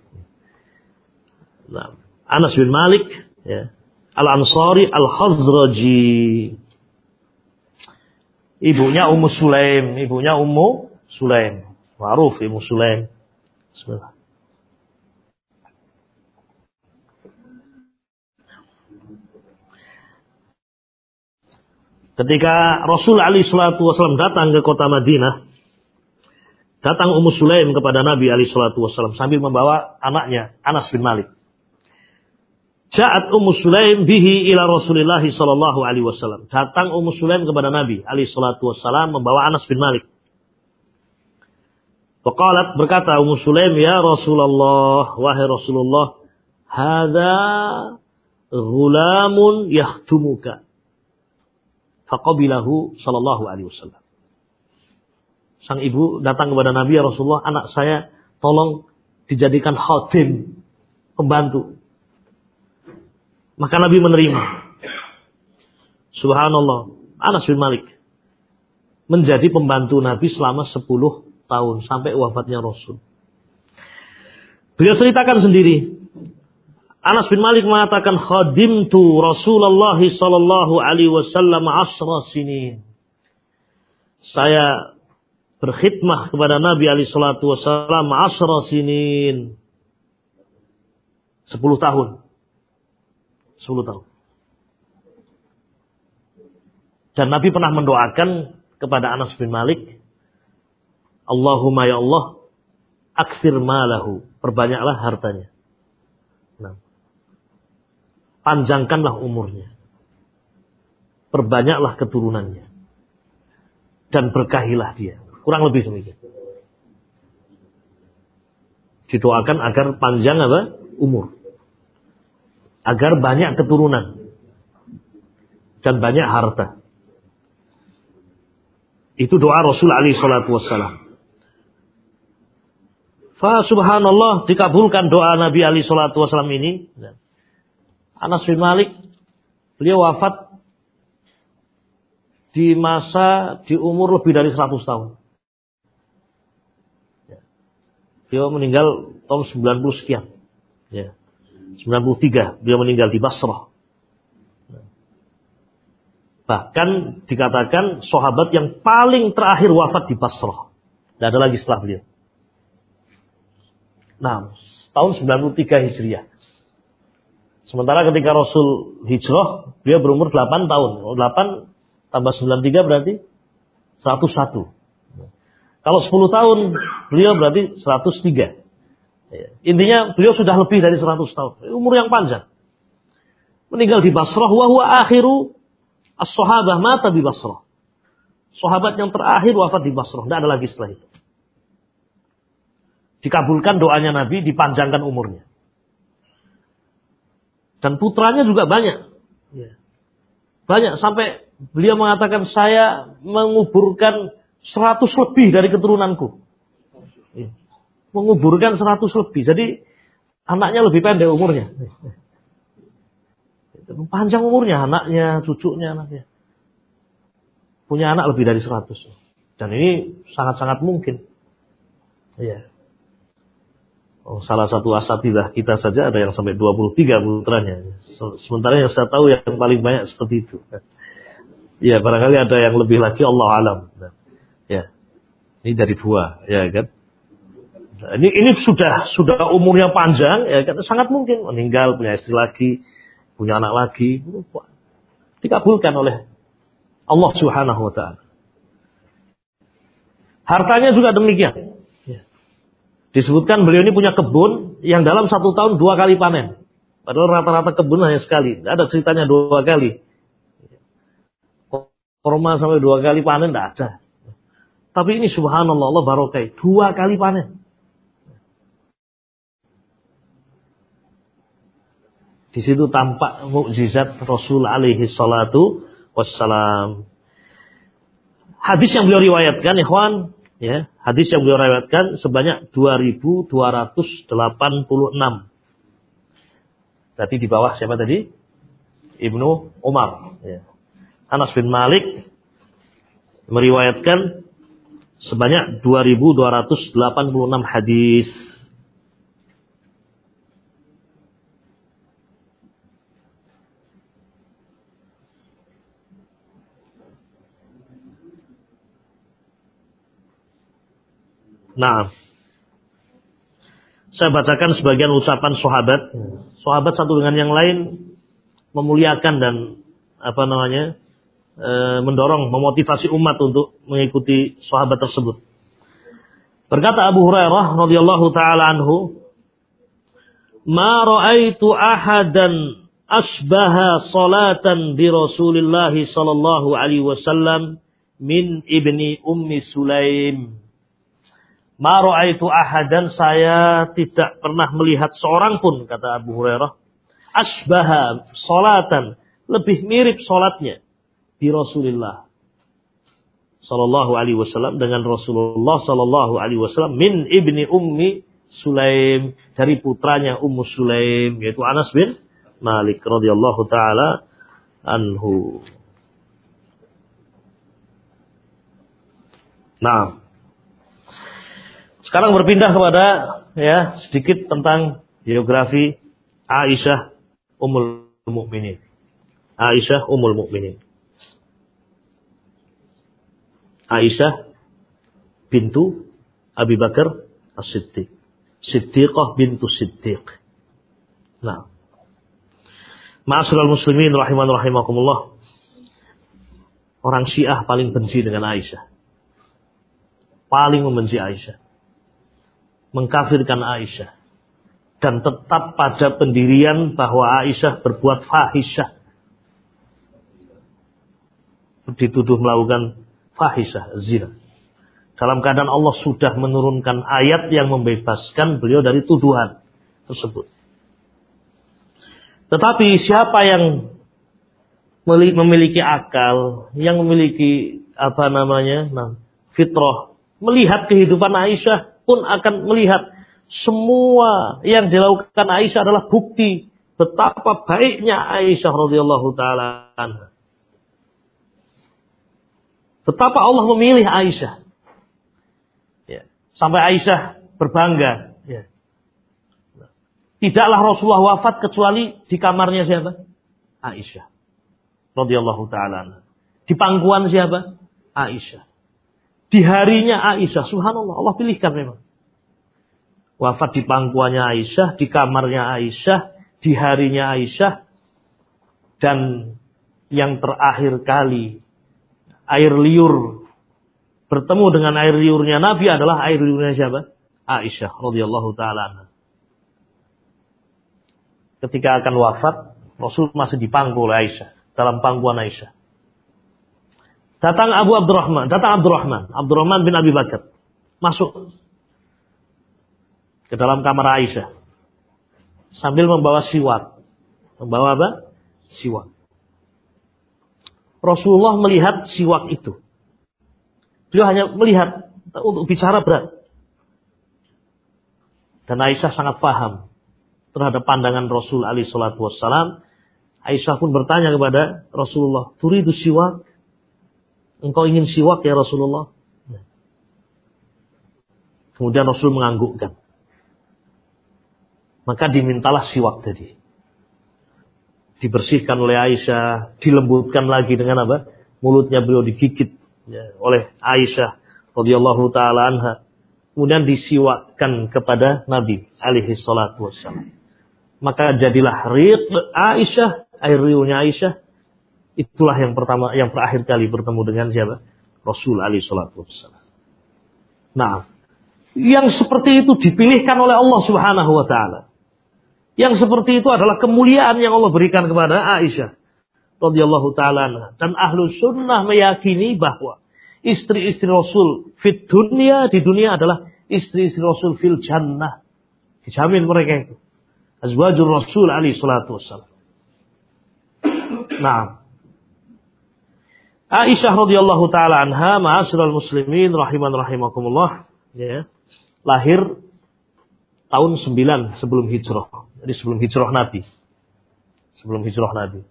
Nah, Anas bin Malik ya. Al-Ansari Al-Khazraji. Ibunya Ummu Sulaim, ibunya Ummu Sulaim. Ma'ruf Ummu Sulaim. Bismillah. Ketika Rasul Ali Shallallahu Wasallam datang ke kota Madinah, datang Ummu Sulaim kepada Nabi Ali Shallallahu Wasallam sambil membawa anaknya Anas bin Malik. Ja'at Ummu Sulaim bihi ila Rasulillah sallallahu alaihi wasallam. Datang Ummu Sulaim kepada Nabi alaihi salatu wasallam membawa Anas bin Malik. Faqalat berkata Ummu Sulaim, "Ya Rasulullah, wahai Rasulullah, hadza ghulamun yahtumuka." Faqabilahu sallallahu alaihi wasallam. Sang ibu datang kepada Nabi ya Rasulullah, anak saya tolong dijadikan khatim, pembantu. Maka Nabi menerima. Subhanallah. Anas bin Malik. Menjadi pembantu Nabi selama 10 tahun. Sampai wafatnya Rasul. Beliau ceritakan sendiri. Anas bin Malik mengatakan khadimtu Rasulullah sallallahu alaihi wasallam asra sinin. Saya berkhidmah kepada Nabi alaihi salatu wasallam asra sinin. 10 tahun. 10 tahun. Dan Nabi pernah mendoakan kepada Anas bin Malik, Allahumma ya Allah, aksir malahu, perbanyaklah hartanya. Nah, panjangkanlah umurnya. Perbanyaklah keturunannya. Dan berkahilah dia. Kurang lebih demikian. Didoakan agar panjang apa? Umur. Agar banyak keturunan. Dan banyak harta. Itu doa Rasul Ali Shallallahu Wasallam. Fa subhanallah dikabulkan doa Nabi Ali Shallallahu Wasallam ini. Anas bin Malik, beliau wafat di masa di umur lebih dari 100 tahun. Ya. Beliau meninggal tahun 90 sekian. Ya. 93 beliau meninggal di Basrah. Bahkan dikatakan sahabat yang paling terakhir wafat di Basrah. Tidak ada lagi setelah beliau. Nah, tahun 93 Hijriah. Sementara ketika Rasul hijrah, dia berumur 8 tahun. 8 tambah 93 berarti 101. Kalau 10 tahun, beliau berarti 103. Intinya beliau sudah lebih dari 100 tahun. Umur yang panjang. Meninggal di Basrah. Wa huwa akhiru as-sahabah mata di Basrah. Sahabat yang terakhir wafat di Basrah. Tidak ada lagi setelah itu. Dikabulkan doanya Nabi, dipanjangkan umurnya. Dan putranya juga banyak. Ya. Banyak sampai beliau mengatakan saya menguburkan seratus lebih dari keturunanku. Menguburkan seratus lebih. Jadi anaknya lebih pendek umurnya. Panjang umurnya anaknya, cucunya, anaknya. Punya anak lebih dari seratus. Dan ini sangat-sangat mungkin. Iya. Oh, salah satu asatidah kita saja ada yang sampai 23 putranya. Sementara yang saya tahu yang paling banyak seperti itu. Ya, barangkali ada yang lebih lagi Allah alam. Ya. Ini dari dua, ya kan? Ini ini sudah sudah umurnya panjang, ya? Sangat mungkin meninggal, punya istri lagi, punya anak lagi. Dikabulkan oleh Allah Subhanahu wa taala. Hartanya juga demikian. Disebutkan beliau ini punya kebun yang dalam satu tahun dua kali panen. Padahal rata-rata kebun hanya sekali. Tidak ada ceritanya dua kali. Korma sampai dua kali panen tidak ada. Tapi ini subhanallah Allah barokai. Dua kali panen. Di situ tampak mukjizat Rasul alaihi salatu wassalam. hadis yang beliau riwayatkan, ikhwan, ya, hadis yang beliau riwayatkan sebanyak 2286. Tadi di bawah siapa tadi? Ibnu Umar. Ya. Anas bin Malik meriwayatkan sebanyak 2286 hadis. Nah, saya bacakan sebagian ucapan sahabat. Sahabat satu dengan yang lain memuliakan dan apa namanya e, mendorong, memotivasi umat untuk mengikuti sahabat tersebut. Berkata Abu Hurairah radhiyallahu taala anhu, "Ma ra'aitu ahadan asbaha salatan bi Rasulillah sallallahu alaihi wasallam min ibni Ummi Sulaim." Itu ahadan saya tidak pernah melihat seorang pun kata Abu Hurairah asbaha salatan lebih mirip salatnya di Rasulullah sallallahu alaihi wasallam dengan Rasulullah sallallahu alaihi wasallam min ibni ummi Sulaim dari putranya Ummu Sulaim yaitu Anas bin Malik radhiyallahu taala anhu. Nah, sekarang berpindah kepada ya sedikit tentang biografi Aisyah Ummul Mukminin. Aisyah Ummul Mukminin. Aisyah bintu Abi Bakar As-Siddiq. Siddiqah bintu Siddiq. Nah. Ma'asyiral muslimin rahiman rahimakumullah. Orang Syiah paling benci dengan Aisyah. Paling membenci Aisyah mengkafirkan Aisyah. Dan tetap pada pendirian bahwa Aisyah berbuat fahisyah. Dituduh melakukan fahisyah zina. Dalam keadaan Allah sudah menurunkan ayat yang membebaskan beliau dari tuduhan tersebut. Tetapi siapa yang memiliki akal yang memiliki apa namanya nah, fitrah melihat kehidupan Aisyah pun akan melihat semua yang dilakukan Aisyah adalah bukti betapa baiknya Aisyah radhiyallahu taala Betapa Allah memilih Aisyah. Ya. Sampai Aisyah berbangga. Ya. Tidaklah Rasulullah wafat kecuali di kamarnya siapa? Aisyah. radhiyallahu taala. Di pangkuan siapa? Aisyah. Di harinya Aisyah, subhanallah, Allah pilihkan memang. Wafat di pangkuannya Aisyah, di kamarnya Aisyah, di harinya Aisyah, dan yang terakhir kali air liur bertemu dengan air liurnya Nabi adalah air liurnya siapa? Aisyah radhiyallahu taala. Ketika akan wafat, Rasul masih dipangku oleh Aisyah dalam pangkuan Aisyah. Datang Abu Abdurrahman, datang Abdurrahman, Abdurrahman bin Abi Bakar. Masuk ke dalam kamar Aisyah. Sambil membawa siwak. Membawa apa? Siwak. Rasulullah melihat siwak itu. Beliau hanya melihat untuk bicara berat. Dan Aisyah sangat paham terhadap pandangan Rasul Ali Shallallahu Wasallam. Aisyah pun bertanya kepada Rasulullah, turidu siwak? Engkau ingin siwak ya Rasulullah? Kemudian Rasul menganggukkan. Maka dimintalah siwak tadi. Dibersihkan oleh Aisyah, dilembutkan lagi dengan apa? Mulutnya beliau digigit ya, oleh Aisyah radhiyallahu taala anha. Kemudian disiwakkan kepada Nabi alaihi salatu wassalam. Maka jadilah riq Aisyah, air riunya Aisyah Itulah yang pertama, yang terakhir kali bertemu dengan siapa? Rasul Ali Shallallahu Nah, yang seperti itu dipilihkan oleh Allah Subhanahu Wa Taala. Yang seperti itu adalah kemuliaan yang Allah berikan kepada Aisyah radhiyallahu taala dan ahlu sunnah meyakini bahwa istri-istri Rasul fit dunia di dunia adalah istri-istri Rasul fil jannah. Dijamin mereka itu. Azwajur Rasul Ali salatu wassalam. Nah, Aisyah radhiyallahu taala anha, ma'asyiral muslimin rahiman rahimakumullah, ya. Lahir tahun 9 sebelum hijrah. Jadi sebelum hijrah Nabi. Sebelum hijrah Nabi.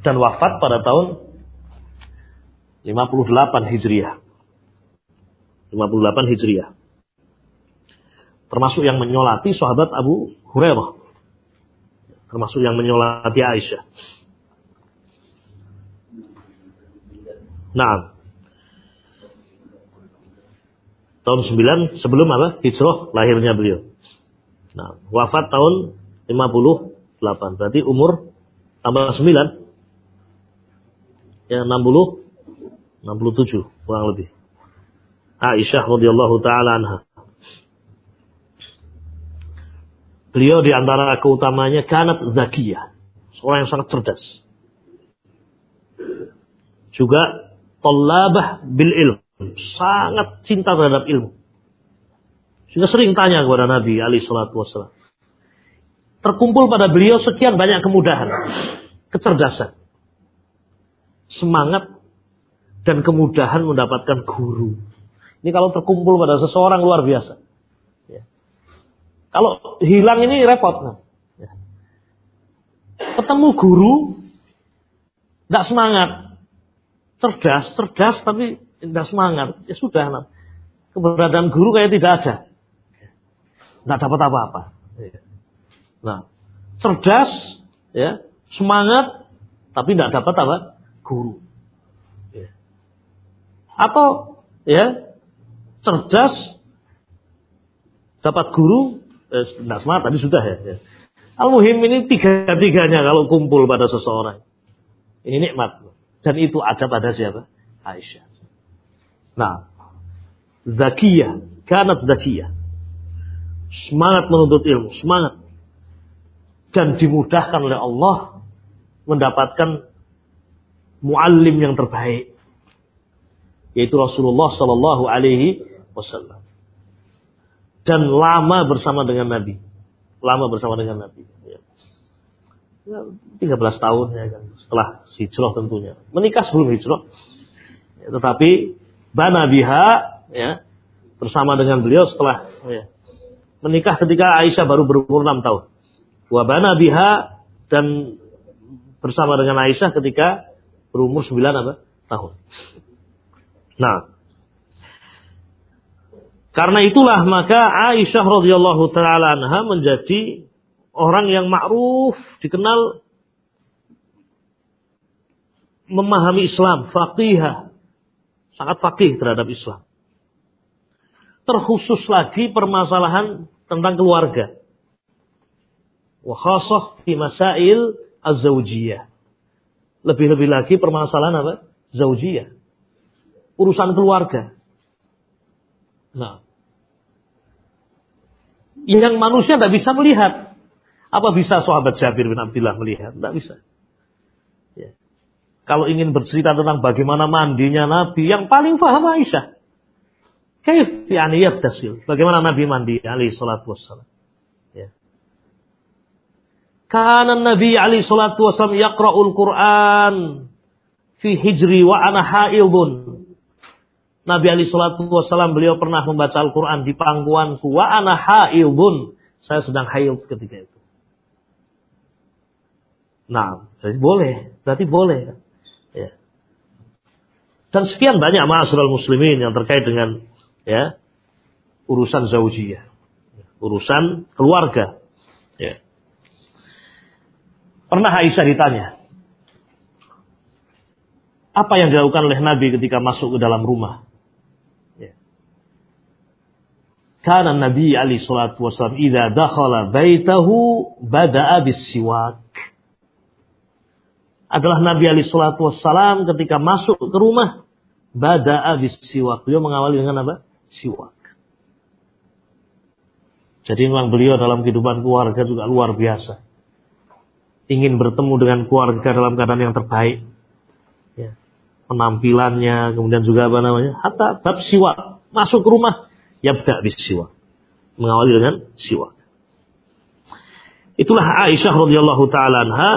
Dan wafat pada tahun 58 Hijriah. 58 Hijriah. Termasuk yang menyolati sahabat Abu Hurairah termasuk yang menyolati Aisyah. Nah, tahun 9 sebelum apa? Hijrah lahirnya beliau. Nah, wafat tahun 58. Berarti umur tambah 9 ya 60 67 kurang lebih. Aisyah radhiyallahu taala anha. Beliau di antara keutamanya kanat zakiyah. Seorang yang sangat cerdas. Juga tolabah bil ilm. Sangat cinta terhadap ilmu. Sehingga sering tanya kepada Nabi Ali Shallallahu Wasallam. Terkumpul pada beliau sekian banyak kemudahan. Kecerdasan. Semangat dan kemudahan mendapatkan guru. Ini kalau terkumpul pada seseorang luar biasa. Kalau hilang ini repot. Ketemu guru, tidak semangat. Cerdas, cerdas tapi tidak semangat. Ya sudah. Nah. Keberadaan guru kayak tidak ada. Tidak dapat apa-apa. Nah, cerdas, ya, semangat, tapi tidak dapat apa? Guru. Atau ya cerdas, dapat guru, eh, tidak semangat tadi sudah ya. ya. Al-Muhim ini tiga-tiganya kalau kumpul pada seseorang. Ini nikmat. Dan itu ada pada siapa? Aisyah. Nah, Zakiyah. Kanat Zakiyah. Semangat menuntut ilmu. Semangat. Dan dimudahkan oleh Allah mendapatkan muallim yang terbaik. Yaitu Rasulullah Sallallahu Alaihi Wasallam dan lama bersama dengan Nabi. Lama bersama dengan Nabi. Ya. 13 tahun ya kan setelah hijrah tentunya. Menikah sebelum hijrah. Ya, tetapi bana biha ya bersama dengan beliau setelah ya, menikah ketika Aisyah baru berumur 6 tahun. Wa bana biha dan bersama dengan Aisyah ketika berumur 9 apa? tahun. Nah, karena itulah maka Aisyah radhiyallahu taala anha menjadi orang yang ma'ruf, dikenal memahami Islam, faqihah, sangat faqih terhadap Islam. Terkhusus lagi permasalahan tentang keluarga. Wa khasah fi masail az-zawjiyah. Lebih-lebih lagi permasalahan apa? Zaujiyah. Urusan keluarga. Nah, yang manusia tidak bisa melihat. Apa bisa sahabat Jabir bin Abdullah melihat? Tidak bisa. Ya. Kalau ingin bercerita tentang bagaimana mandinya Nabi, yang paling paham Aisyah. Kaif yani. Bagaimana Nabi mandi alaihi salatu wassalam. Ya. Kana Nabi alaihi salatu wassalam yaqra'ul Qur'an fi hijri wa ana haidun. Nabi Ali Shallallahu Wasallam beliau pernah membaca Al-Quran di pangkuanku. Wa ana haidun. Saya sedang haid ketika itu. Nah, jadi boleh. Berarti boleh. Ya. Dan sekian banyak ma'asyiral muslimin yang terkait dengan ya urusan zaujiyah. Urusan keluarga. Ya. Pernah Aisyah ditanya, apa yang dilakukan oleh Nabi ketika masuk ke dalam rumah? Karena Nabi Ali salatu wasallam idza dakhala baitahu bada'a bis-siwak. Adalah Nabi Ali salatu wasallam ketika masuk ke rumah bada'a bis-siwak. Beliau mengawali dengan apa? Siwak. Jadi memang beliau dalam kehidupan keluarga juga luar biasa. Ingin bertemu dengan keluarga dalam keadaan yang terbaik. Ya. Penampilannya, kemudian juga apa namanya, hatta bab siwak. Masuk ke rumah, yabda bis siwak. Mengawali dengan siwak. Itulah Aisyah radhiyallahu taala anha.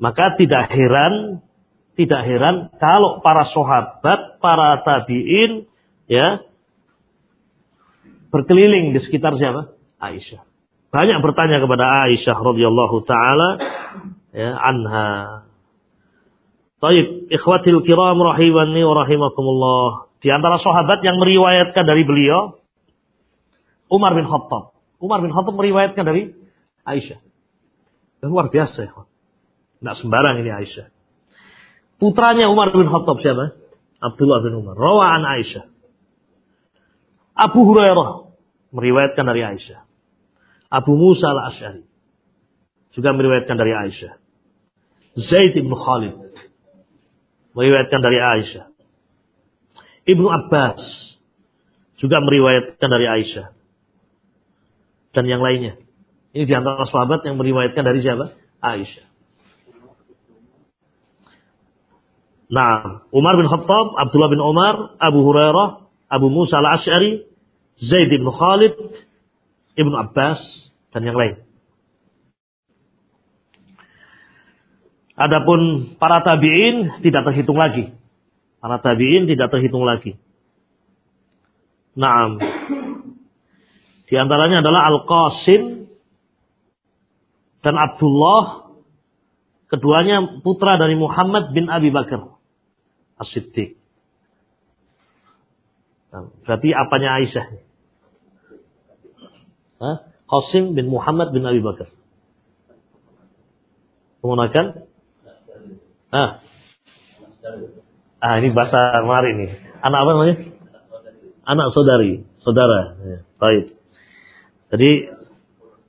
Maka tidak heran tidak heran kalau para sahabat, para tabi'in ya berkeliling di sekitar siapa? Aisyah. Banyak bertanya kepada Aisyah radhiyallahu taala ya anha. Taib, ikhwatil kiram rahimani wa rahimakumullah. Di antara sahabat yang meriwayatkan dari beliau Umar bin Khattab. Umar bin Khattab meriwayatkan dari Aisyah. Dan luar biasa ya. Tidak sembarang ini Aisyah. Putranya Umar bin Khattab siapa? Abdullah bin Umar. Rawaan Aisyah. Abu Hurairah meriwayatkan dari Aisyah. Abu Musa al-Ash'ari juga meriwayatkan dari Aisyah. Zaid bin Khalid meriwayatkan dari Aisyah. Ibnu Abbas juga meriwayatkan dari Aisyah. Dan yang lainnya. Ini di antara sahabat yang meriwayatkan dari siapa? Aisyah. Nah, Umar bin Khattab, Abdullah bin Umar, Abu Hurairah, Abu Musa al-Ash'ari, Zaid bin Khalid, Ibnu Abbas, dan yang lain. Adapun para tabi'in tidak terhitung lagi. Para tabi'in tidak terhitung lagi. Naam. Di antaranya adalah Al-Qasim dan Abdullah. Keduanya putra dari Muhammad bin Abi Bakar. As-Siddiq. Berarti apanya Aisyah? Hah? Qasim bin Muhammad bin Abi Bakar. Menggunakan? Ah. Ah, ini bahasa mari ini. Anak apa namanya? Anak saudari, saudara. Ya, baik. Jadi,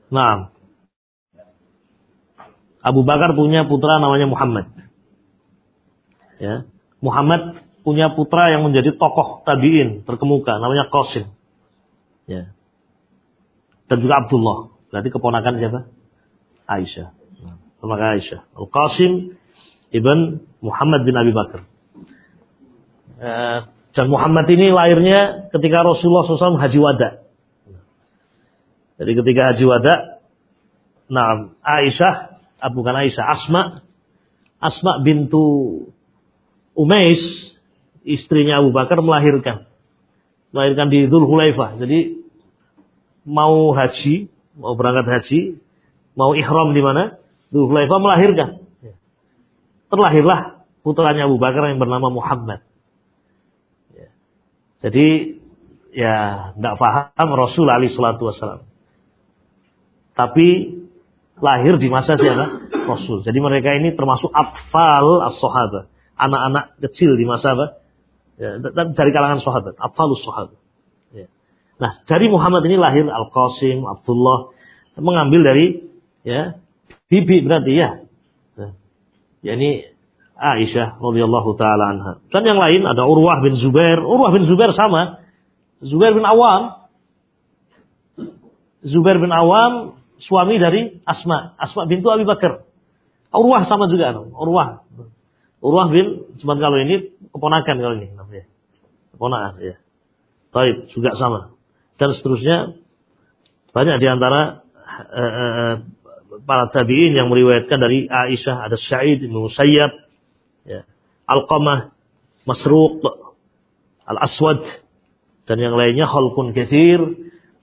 nah, Abu Bakar punya putra namanya Muhammad. Ya. Muhammad punya putra yang menjadi tokoh tabiin terkemuka namanya Qasim. Ya. Dan juga Abdullah. Berarti keponakan siapa? Aisyah. Keponakan Aisyah. Al-Qasim ibn Muhammad bin Abi Bakar. Eh, dan Muhammad ini lahirnya ketika Rasulullah SAW haji wada. Jadi ketika haji wada, nah Aisyah, ah, bukan Aisyah, Asma, Asma bintu Umais, istrinya Abu Bakar melahirkan. Melahirkan di Dhul Hulaifah. Jadi mau haji, mau berangkat haji, mau ihram di mana? Dhul Hulaifah melahirkan. Terlahirlah putranya Abu Bakar yang bernama Muhammad. Ya. Jadi ya tidak paham Rasul Ali Shallallahu Wasallam. Tapi lahir di masa siapa? Rasul. Jadi mereka ini termasuk atfal as-sahabat anak-anak kecil di masa apa? Ya, dari kalangan sahabat, afalus sahabat. Ya. Nah, dari Muhammad ini lahir Al-Qasim, Abdullah, mengambil dari ya bibi berarti ya. Nah, ya ini Aisyah radhiyallahu taala anha. Dan yang lain ada Urwah bin Zubair. Urwah bin Zubair sama. Zubair bin Awam. Zubair bin Awam suami dari Asma. Asma bintu Abi Bakar. Urwah sama juga. Urwah Urwah bin, cuma kalau ini keponakan kalau ini namanya. Keponakan ya. Baik, juga sama. Dan seterusnya banyak di antara uh, uh, para tabi'in yang meriwayatkan dari Aisyah, ada Sa'id bin Musayyab, ya, Al-Qamah, Masruq, Al-Aswad, dan yang lainnya khalqun kathir,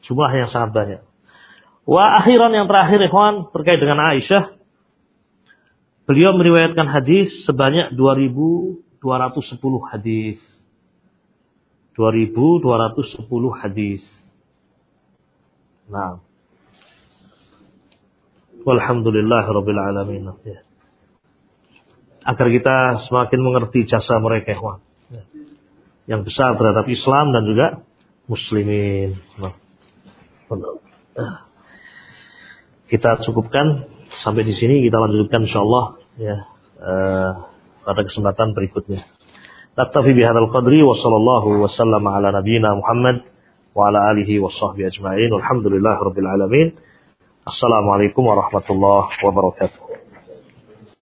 jumlah yang sangat banyak. Wa akhiran yang terakhir ikhwan terkait dengan Aisyah Beliau meriwayatkan hadis sebanyak 2210 hadis. 2210 hadis. Nah. Walhamdulillah rabbil alamin. Ya. Agar kita semakin mengerti jasa mereka, ya. Yang besar terhadap Islam dan juga muslimin. Nah. Kita cukupkan sampai di sini kita lanjutkan insyaallah ya uh, pada kesempatan berikutnya. Naktafi bihadzal qadri wa sallallahu wasallam ala nabiyyina Muhammad wa ala alihi wa sahbihi ajma'in. Alhamdulillah rabbil alamin. Assalamualaikum warahmatullahi wabarakatuh.